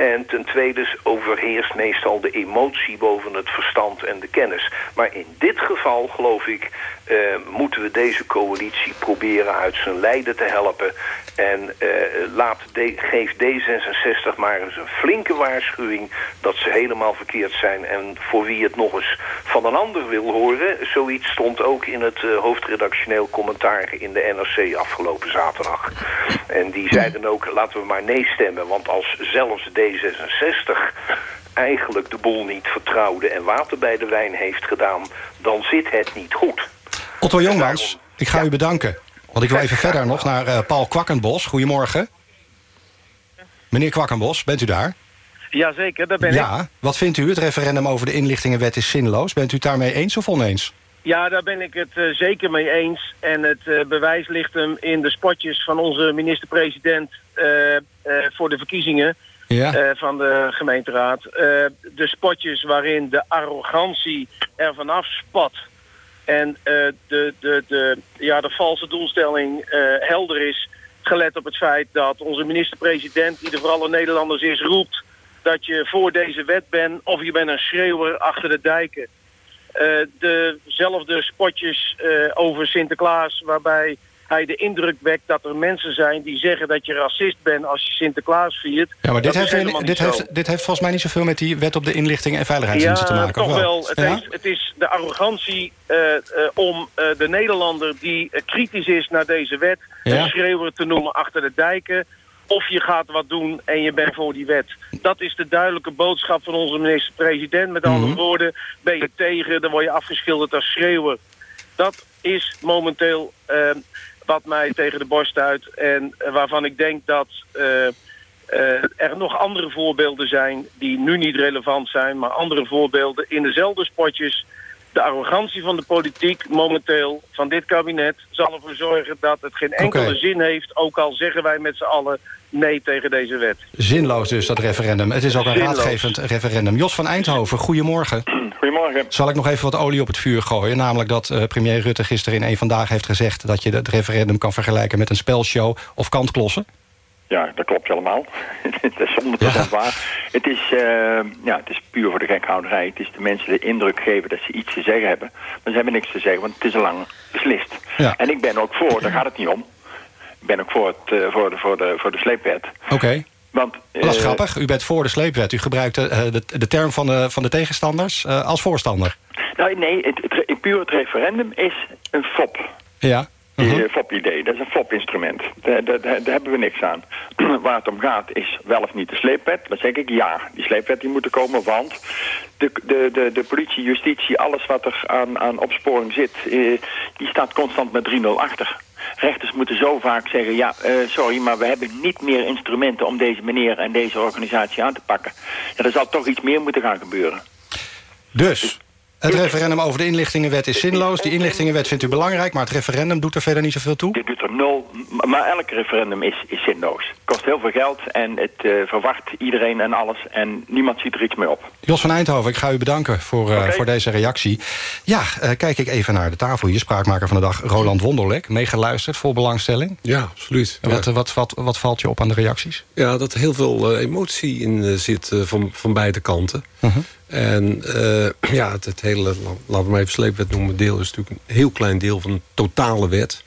En ten tweede overheerst meestal de emotie boven het verstand en de kennis. Maar in dit geval, geloof ik, eh, moeten we deze coalitie proberen uit zijn lijden te helpen. En eh, laat de, geef D66 maar eens een flinke waarschuwing dat ze helemaal verkeerd zijn. En voor wie het nog eens van een ander wil horen, zoiets stond ook in het eh, hoofdredactioneel commentaar in de NRC afgelopen zaterdag. En die zeiden ook, laten we maar nee stemmen, want als zelfs D66 eigenlijk de boel niet vertrouwde en water bij de wijn heeft gedaan, dan zit het niet goed. Otto Jongmans, ik ga u bedanken. Want ik wil even verder nog naar eh, Paul Kwakkenbos. Goedemorgen. Meneer Kwakkenbos, bent u daar? Jazeker, daar ben ik. Ja, wat vindt u? Het referendum over de inlichtingenwet is zinloos. Bent u het daarmee eens of oneens? Ja, daar ben ik het eh, zeker mee eens. En het eh, bewijs ligt hem in de spotjes van onze minister-president eh, eh, voor de verkiezingen Ja. eh, van de gemeenteraad. Eh, de spotjes waarin de arrogantie er vanaf spat. En eh, de, de, de, ja, de valse doelstelling helder is. Gelet op het feit dat onze minister-president, die er voor alle Nederlanders is, roept dat je voor deze wet bent of je bent een schreeuwer achter de dijken. Dezelfde spotjes over Sinterklaas, waarbij hij de indruk wekt dat er mensen zijn die zeggen dat je racist bent als je Sinterklaas viert. Ja, maar dit, heeft, dit, heeft, dit heeft volgens mij niet zoveel met die wet op de inlichting en veiligheidsdiensten te maken. toch wel. Het, Ja? heeft, het is de arrogantie eh, eh, om eh, de Nederlander die kritisch is naar deze wet... Ja. een schreeuwer te noemen achter de dijken. Of je gaat wat doen en je bent voor die wet. Dat is de duidelijke boodschap van onze minister-president. Met andere Mhm. woorden, ben je tegen, dan word je afgeschilderd als schreeuwer. Dat is momenteel eh, wat mij tegen de borst uit. En eh, waarvan ik denk dat eh, eh, er nog andere voorbeelden zijn die nu niet relevant zijn, maar andere voorbeelden in dezelfde spotjes. De arrogantie van de politiek momenteel, van dit kabinet, zal ervoor zorgen dat het geen enkele zin heeft, ook al zeggen wij met z'n allen nee tegen deze wet. Zinloos dus, dat referendum. Het is ook een Zinloos. raadgevend referendum. Jos van Eindhoven, goedemorgen. Goedemorgen. Zal ik nog even wat olie op het vuur gooien? Namelijk dat eh, premier Rutte gisteren in een Vandaag heeft gezegd... dat je het referendum kan vergelijken met een spelshow of kantklossen. Ja, dat klopt helemaal. het is 100% waar. Het is, eh, ja, het is puur voor de gekhouderij. Het is de mensen de indruk geven dat ze iets te zeggen hebben. Maar ze hebben niks te zeggen, want het is al lang beslist. Ja. En ik ben ook voor, daar gaat het niet om. Ik ben ook voor, het, eh, voor, de, voor, de, voor de sleepwet. Oké. Want, Dat is eh, grappig. U bent voor de sleepwet. U gebruikt eh, de, de term van de, van de tegenstanders als voorstander. Nou, nee, het, het, puur het referendum is een fop. Ja. Eh, fop-idee, dat is een fop-instrument. Daar, daar, daar daar hebben we niks aan. Waar het om gaat is wel of niet de sleepwet. Dan zeg ik ja, die sleepwet die moet er komen, want de, de, de, de politie, justitie, alles wat er aan, aan opsporing zit, eh, die staat constant met 3-0 achter. Rechters moeten zo vaak zeggen, ja, eh, sorry, maar we hebben niet meer instrumenten om deze meneer en deze organisatie aan te pakken. Ja, er zal toch iets meer moeten gaan gebeuren. Dus, het referendum over de inlichtingenwet is zinloos. Die inlichtingenwet vindt u belangrijk, maar het referendum doet er verder niet zoveel toe? Dit doet er nul, maar elk referendum is, is zinloos. Het kost heel veel geld en het eh, verwacht iedereen en alles en niemand ziet er iets mee op. Jos van Eindhoven, ik ga u bedanken voor, eh, voor deze reactie. Ja, eh, kijk ik even naar de tafel hier. Spraakmaker van de dag, Roland Wonderlek. Meegeluisterd, vol belangstelling. Ja, absoluut. Wat, wat, wat, wat valt je op aan de reacties? Ja, dat er heel veel eh, emotie in zit eh, van, van beide kanten. En eh, ja, het, het hele, la- laten we maar even sleepwet noemen, deel is natuurlijk een heel klein deel van een totale wet.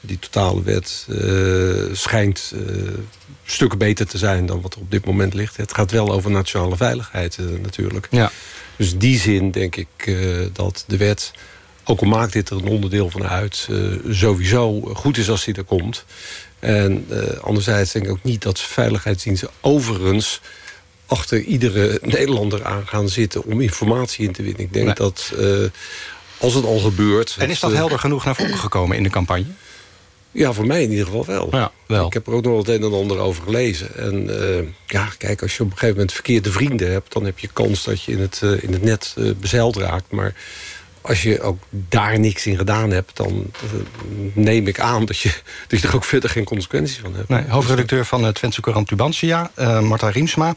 Die totale wet eh, schijnt eh, stukken beter te zijn dan wat er op dit moment ligt. Het gaat wel over nationale veiligheid natuurlijk. Ja. Dus in die zin denk ik dat de wet, ook al maakt dit er een onderdeel van uit... sowieso goed is als die er komt. En anderzijds denk ik ook niet dat veiligheidsdiensten overigens achter iedere Nederlander aan gaan zitten om informatie in te winnen. Ik denk Nee. dat eh, als het al gebeurt... En is dat eh, helder genoeg naar voren gekomen in de campagne? Ja, voor mij in ieder geval wel. Ja, wel. Ik heb er ook nog het een en ander over gelezen. En eh, ja, kijk, als je op een gegeven moment verkeerde vrienden hebt... dan heb je kans dat je in het, in het net eh, bezeild raakt. Maar als je ook daar niks in gedaan hebt... dan neem ik aan dat je, dat je er ook verder geen consequenties van hebt. Nee, hoofdredacteur van het Twentse Courant Tubantia, uh, Marta Riemsma.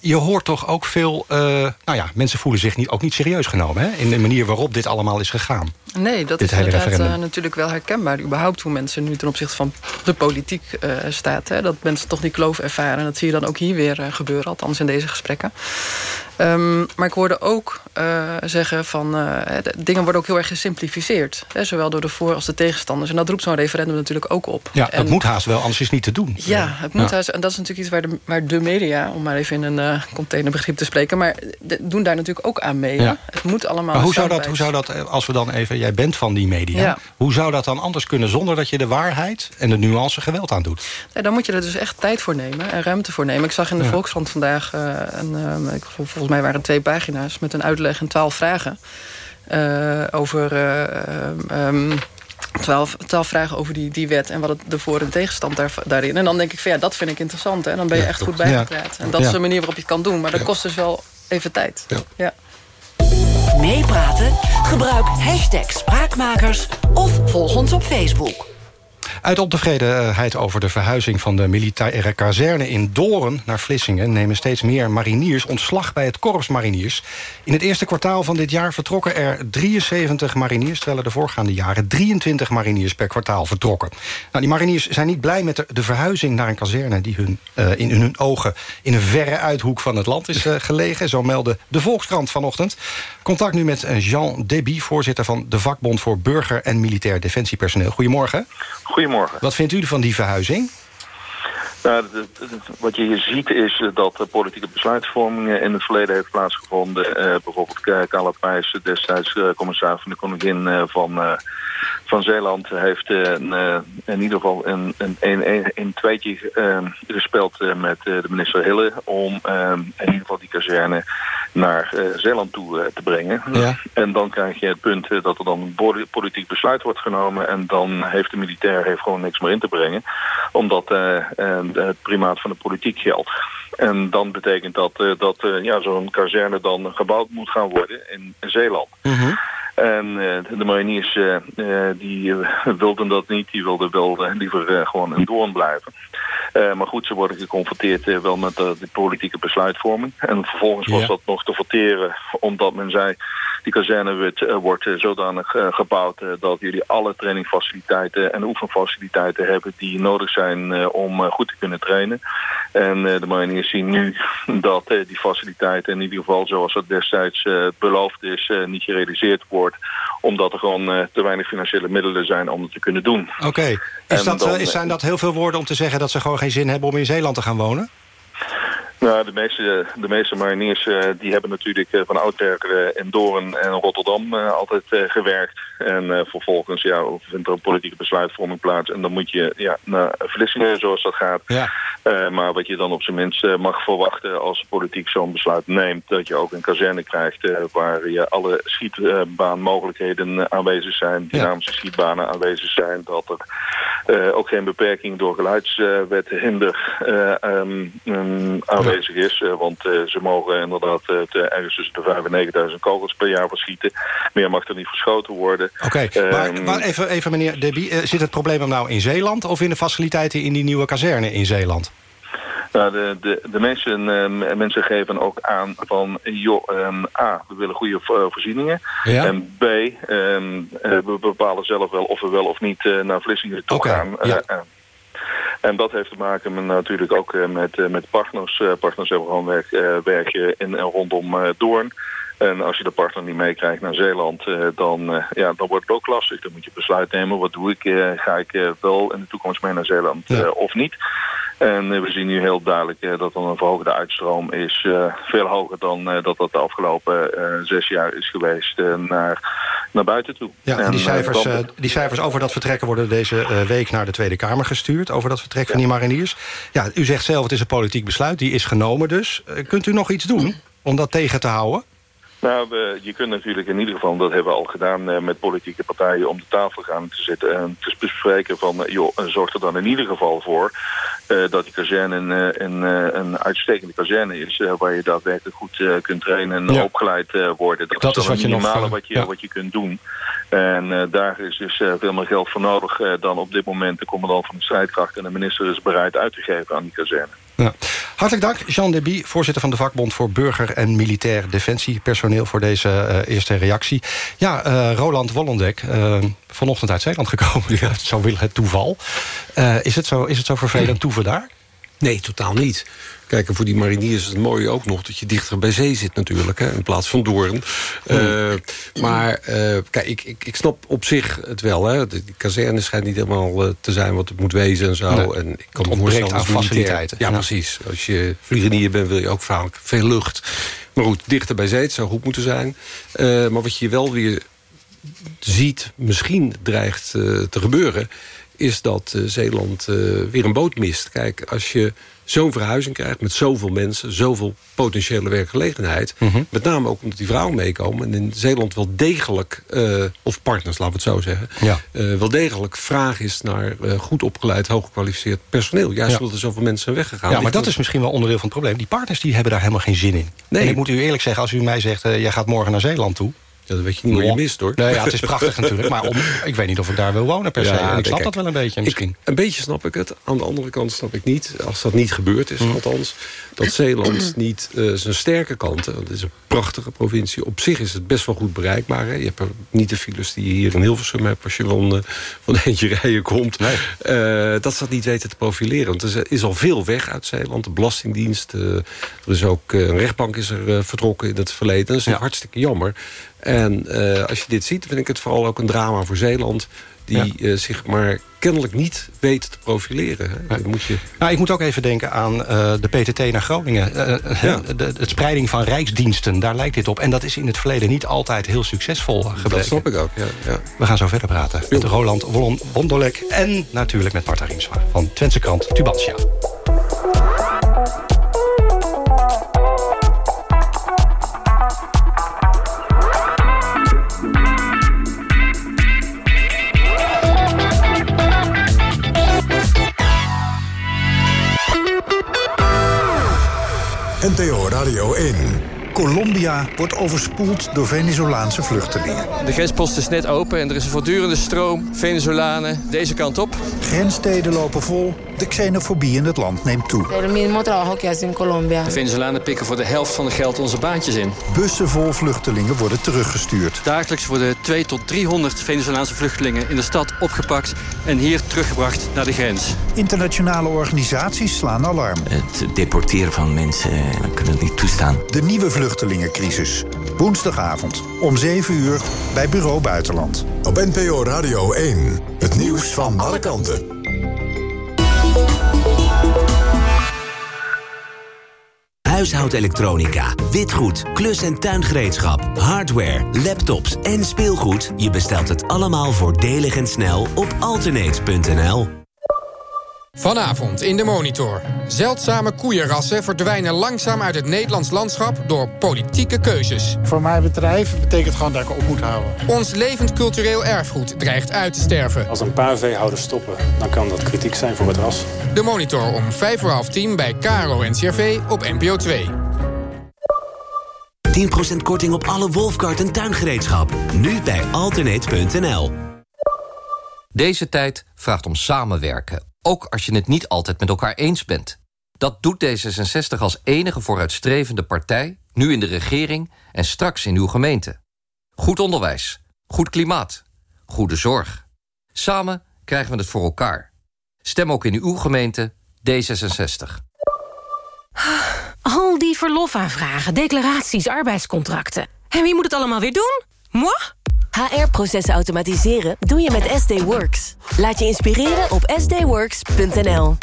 Je hoort toch ook veel... Uh, nou ja, mensen voelen zich niet, ook niet serieus genomen... Hè? in de manier waarop dit allemaal is gegaan. Nee, dat dit is inderdaad uh, natuurlijk wel herkenbaar. Überhaupt hoe mensen nu ten opzichte van de politiek uh, staat. Hè? Dat mensen toch die kloof ervaren. En dat zie je dan ook hier weer gebeuren, althans in deze gesprekken. Um, maar ik hoorde ook uh, zeggen van... Uh, dingen worden ook heel erg gesimplificeerd. Hè, zowel door de voor- als de tegenstanders. En dat roept zo'n referendum natuurlijk ook op. Ja, en, dat moet haast wel, anders is het niet te doen. Ja, het moet ja. haast. En dat is natuurlijk iets waar de, waar de media... om maar even in een uh, containerbegrip te spreken... maar de, doen daar natuurlijk ook aan mee. Ja. Het moet allemaal... Maar hoe zou, dat, hoe zou dat, als we dan even... jij bent van die media... Ja. hoe zou dat dan anders kunnen... zonder dat je de waarheid en de nuance geweld aan doet? Dan moet je er dus echt tijd voor nemen en ruimte voor nemen. Ik zag in de Volkskrant vandaag... een, ik, volgens mij waren het twee pagina's met een uitleg en twaalf vragen. Uh, over uh, um, twaalf, twaalf vragen over die, die wet en wat het de voor- en tegenstand daar, daarin. En dan denk ik van ja, dat vind ik interessant. Hè? Dan ben je ja, echt goed bijgepraat. Ja. En dat is de manier waarop je het kan doen. Maar dat kost dus wel even tijd. Ja. Meepraten? Gebruik hashtag Spraakmakers of volg ons op Facebook. Uit ontevredenheid over de verhuizing van de militaire kazerne in Doorn naar Vlissingen... nemen steeds meer mariniers ontslag bij het Korps Mariniers. In het eerste kwartaal van dit jaar vertrokken er 73 mariniers... terwijl er de voorgaande jaren 23 mariniers per kwartaal vertrokken. Nou, die mariniers zijn niet blij met de, verhuizing naar een kazerne... die hun, uh, in hun ogen in een verre uithoek van het land is uh, gelegen. Zo meldde de Volkskrant vanochtend. Contact nu met Jean Deby, voorzitter van de vakbond... voor burger- en militair defensiepersoneel. Goedemorgen. Goedemorgen. Wat vindt u van die verhuizing? Nou, wat je hier ziet is dat de politieke besluitvorming in het verleden heeft plaatsgevonden. Uh, bijvoorbeeld Carla Pijs, destijds uh, commissaris van de koningin uh, van, van Zeeland... heeft in ieder geval een, een, een, een tweetje gespeeld met de minister Hille... om in ieder geval die kazerne naar Zeeland toe te brengen. Ja. En dan krijg je het punt dat er dan een politiek besluit wordt genomen... en dan heeft de militair heeft gewoon niks meer in te brengen. Omdat het primaat van de politiek geldt. En dan betekent dat uh, dat uh, ja, zo'n kazerne dan gebouwd moet gaan worden in Zeeland. Mm -hmm. En uh, de mariniers die wilden dat niet. Die wilden wel liever gewoon in Doorn blijven. Maar goed, ze worden geconfronteerd wel met de, de, politieke besluitvorming. En vervolgens was Ja. dat nog te verteren omdat men zei... die kazerne wordt, zodanig gebouwd dat jullie alle trainingfaciliteiten en oefenfaciliteiten hebben... die nodig zijn om goed te kunnen trainen. En de mariniers zien nu dat die faciliteiten in ieder geval zoals dat destijds beloofd is... niet gerealiseerd wordt omdat er gewoon te weinig financiële middelen zijn om het te kunnen doen. Oké. Is En dat, dan, eh, is- zijn dat heel veel woorden om te zeggen... dat ze gewoon geen zin hebben om in Zeeland te gaan wonen? Nou, de meeste, de meeste mariniers eh, die hebben natuurlijk eh, van oudsher eh, in Doorn en Rotterdam altijd gewerkt. En vervolgens ja, vindt er een politieke besluitvorming plaats. En dan moet je ja, naar Vlissingen, zoals dat gaat. Ja. Maar wat je dan op zijn minst mag verwachten als de politiek zo'n besluit neemt... dat je ook een kazerne krijgt waar je alle schietbaanmogelijkheden aanwezig zijn... dynamische schietbanen aanwezig zijn... dat er ook geen beperking door geluidswethinder eh ehm, ehm, aanwezig is. Eh, want eh, ze mogen inderdaad eh, ergens tussen de 5 en 9.000 kogels per jaar verschieten. Meer mag er niet verschoten worden. Oké, maar, Ehm, maar even, even meneer Deby, eh, zit het probleem hem nou in Zeeland... of in de faciliteiten in die nieuwe kazerne in Zeeland? Nou, de, de, de mensen, eh, mensen geven ook aan van, joh, ehm, A, we willen goede voorzieningen. Ja. En B, ehm, eh, we bepalen zelf wel of we wel of niet naar Vlissingen toe gaan. ja. En dat heeft te maken met, natuurlijk ook eh, met, eh, met partners. Eh, partners hebben gewoon werk, werkje in en rondom Doorn. En als je de partner niet meekrijgt naar Zeeland, dan, ja, dan wordt het ook lastig. Dan moet je besluit nemen, wat doe ik? Ga ik wel in de toekomst mee naar Zeeland Ja. of niet? En eh, we zien nu heel duidelijk eh, dat er een verhoogde uitstroom is. eh, veel hoger dan dat dat de afgelopen zes jaar is geweest naar, naar buiten toe. Ja, En, die, cijfers, die cijfers over dat vertrekken worden deze week naar de Tweede Kamer gestuurd. Over dat vertrek van die mariniers. Ja, u zegt zelf, het is een politiek besluit. Die is genomen dus. Kunt u nog iets doen om dat tegen te houden? Nou, we, je kunt natuurlijk in ieder geval, dat hebben we al gedaan uh, met politieke partijen, om de tafel gaan te zitten en te bespreken van, uh, joh, zorg er dan in ieder geval voor uh, dat die kazerne een, een, een uitstekende kazerne is, waar je daadwerkelijk goed kunt trainen en ja. opgeleid worden. Dat, dat is, is wat het minimale nog, wat, je, ja. wat je kunt doen. En daar is dus veel meer geld voor nodig dan op dit moment de commandant van de strijdkracht en de minister is bereid uit te geven aan die kazerne. Ja. Hartelijk dank, Jean Deby, voorzitter van de vakbond voor burger- en militair defensiepersoneel voor deze uh, eerste reactie. Ja, uh, Roland Wollendek, uh, vanochtend uit Zeeland gekomen. Ja. zo wil het toeval. is, het zo, is het zo vervelend toeven daar? Nee, totaal niet. Kijk, en voor die mariniers is het mooie ook nog... dat je dichter bij zee zit natuurlijk, hè, in plaats van Doorn. Uh, maar uh, kijk, ik, ik, ik snap op zich het wel. Hè. De kazerne schijnt niet helemaal uh, te zijn wat het moet wezen en zo. Nee, en ik kan het ontbreekt aan faciliteiten. Ja, ja, precies. Als je vliegenier bent, wil je ook vaak veel lucht. Maar goed, dichter bij zee, het zou goed moeten zijn. maar wat je wel weer ziet, misschien dreigt te gebeuren is dat uh, Zeeland uh, weer een boot mist. Kijk, als je zo'n verhuizing krijgt met zoveel mensen... zoveel potentiële werkgelegenheid... Mm -hmm. met name ook omdat die vrouwen meekomen... en in Zeeland wel degelijk, uh, of partners, laten we het zo zeggen... Ja. wel degelijk vraag is naar goed opgeleid, hooggekwalificeerd personeel. Juist ja. omdat er zoveel mensen zijn weggegaan. Ja, maar dat is misschien wel onderdeel van het probleem. Die partners die hebben daar helemaal geen zin in. Nee. En ik moet u eerlijk zeggen, als u mij zegt... jij gaat morgen naar Zeeland toe... Ja, dat weet je niet wat je mist, hoor. Nee, ja, het is prachtig natuurlijk. Maar om, ik weet niet of ik daar wil wonen per se. Ja, en ik snap kijk, dat wel een beetje misschien. Ik, een beetje snap ik het. Aan de andere kant snap ik niet, als dat niet gebeurd is, mm. althans... dat Zeeland niet uh, zijn sterke kanten... het is een prachtige provincie. Op zich is het best wel goed bereikbaar. Hè. Je hebt er niet de files die je hier in Hilversum hebt... als je van, uh, van eentje rijden komt. Nee. Uh, dat ze dat niet weten te profileren. Want er is al veel weg uit Zeeland. De Belastingdienst. er is ook een rechtbank is er vertrokken in het verleden. Dat is ja. hartstikke jammer. En uh, als je dit ziet, vind ik het vooral ook een drama voor Zeeland... die ja. uh, zich maar kennelijk niet weet te profileren. Hè. Ja. Moet je... nou, ik moet ook even denken aan uh, de PTT naar Groningen. Ja. De, de, de, spreiding van rijksdiensten, daar lijkt dit op. En dat is in het verleden niet altijd heel succesvol gebleken. Dat snap ik ook, ja. ja. We gaan zo verder praten met Roland Wondolek... en natuurlijk met Marta Riemsma van Twentse krant Tubantia. NTO Radio 1. Colombia wordt overspoeld door Venezolaanse vluchtelingen. De grenspost is net open en er is een voortdurende stroom Venezolanen deze kant op. Grenssteden lopen vol. De xenofobie in het land neemt toe. De Venezolanen pikken voor de helft van het geld onze baantjes in. Bussen vol vluchtelingen worden teruggestuurd. Dagelijks worden 2 tot 300 Venezolaanse vluchtelingen in de stad opgepakt... en hier teruggebracht naar de grens. Internationale organisaties slaan alarm. Het deporteren van mensen we kunnen het niet toestaan. De nieuwe vluchtelingencrisis. Woensdagavond om 7 uur bij Bureau Buitenland. Op NPO Radio 1. Het nieuws van alle kanten. Huishoudelektronica, witgoed, klus- en tuingereedschap, hardware, laptops en speelgoed. Je bestelt het allemaal voordelig en snel op alternate.nl. Vanavond in de Monitor. Zeldzame koeienrassen verdwijnen langzaam uit het Nederlands landschap door politieke keuzes. Voor mijn bedrijf betekent gewoon dat ik op moet houden. Ons levend cultureel erfgoed dreigt uit te sterven. Als een paar veehouders stoppen, dan kan dat kritiek zijn voor het ras. De Monitor om vijf voor half tien bij KRO NCRV op NPO 2. 10% korting op alle Wolfkart en tuingereedschap. Nu bij alternate.nl. Deze tijd vraagt om samenwerken. Ook als je het niet altijd met elkaar eens bent. Dat doet D66 als enige vooruitstrevende partij... nu in de regering en straks in uw gemeente. Goed onderwijs, goed klimaat, goede zorg. Samen krijgen we het voor elkaar. Stem ook in uw gemeente D66. Al die verlofaanvragen, declaraties, arbeidscontracten. En wie moet het allemaal weer doen? Moi? HR-processen automatiseren doe je met SD Works. Laat je inspireren op sdworks.nl.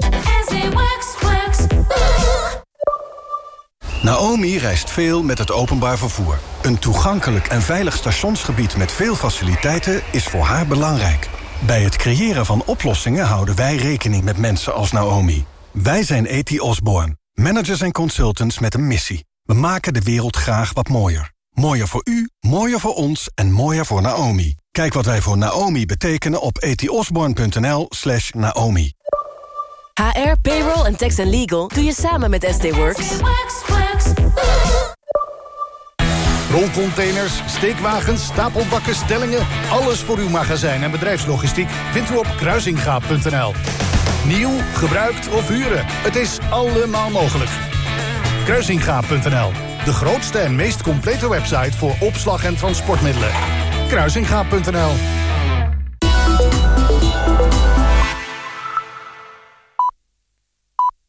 Naomi reist veel met het openbaar vervoer. Een toegankelijk en veilig stationsgebied met veel faciliteiten is voor haar belangrijk. Bij het creëren van oplossingen houden wij rekening met mensen als Naomi. Wij zijn E.T. Osborne, managers en consultants met een missie. We maken de wereld graag wat mooier. Mooier voor u, mooier voor ons en mooier voor Naomi. Kijk wat wij voor Naomi betekenen op etiosborn.nl slash Naomi. HR, payroll en tax and legal doe je samen met SD Works. Rolcontainers, steekwagens, stapelbakken, stellingen... alles voor uw magazijn en bedrijfslogistiek vindt u op kruisingaap.nl. Nieuw, gebruikt of huren, het is allemaal mogelijk. Kruisingaap.nl, de grootste en meest complete website... voor opslag en transportmiddelen. Kruisingaap.nl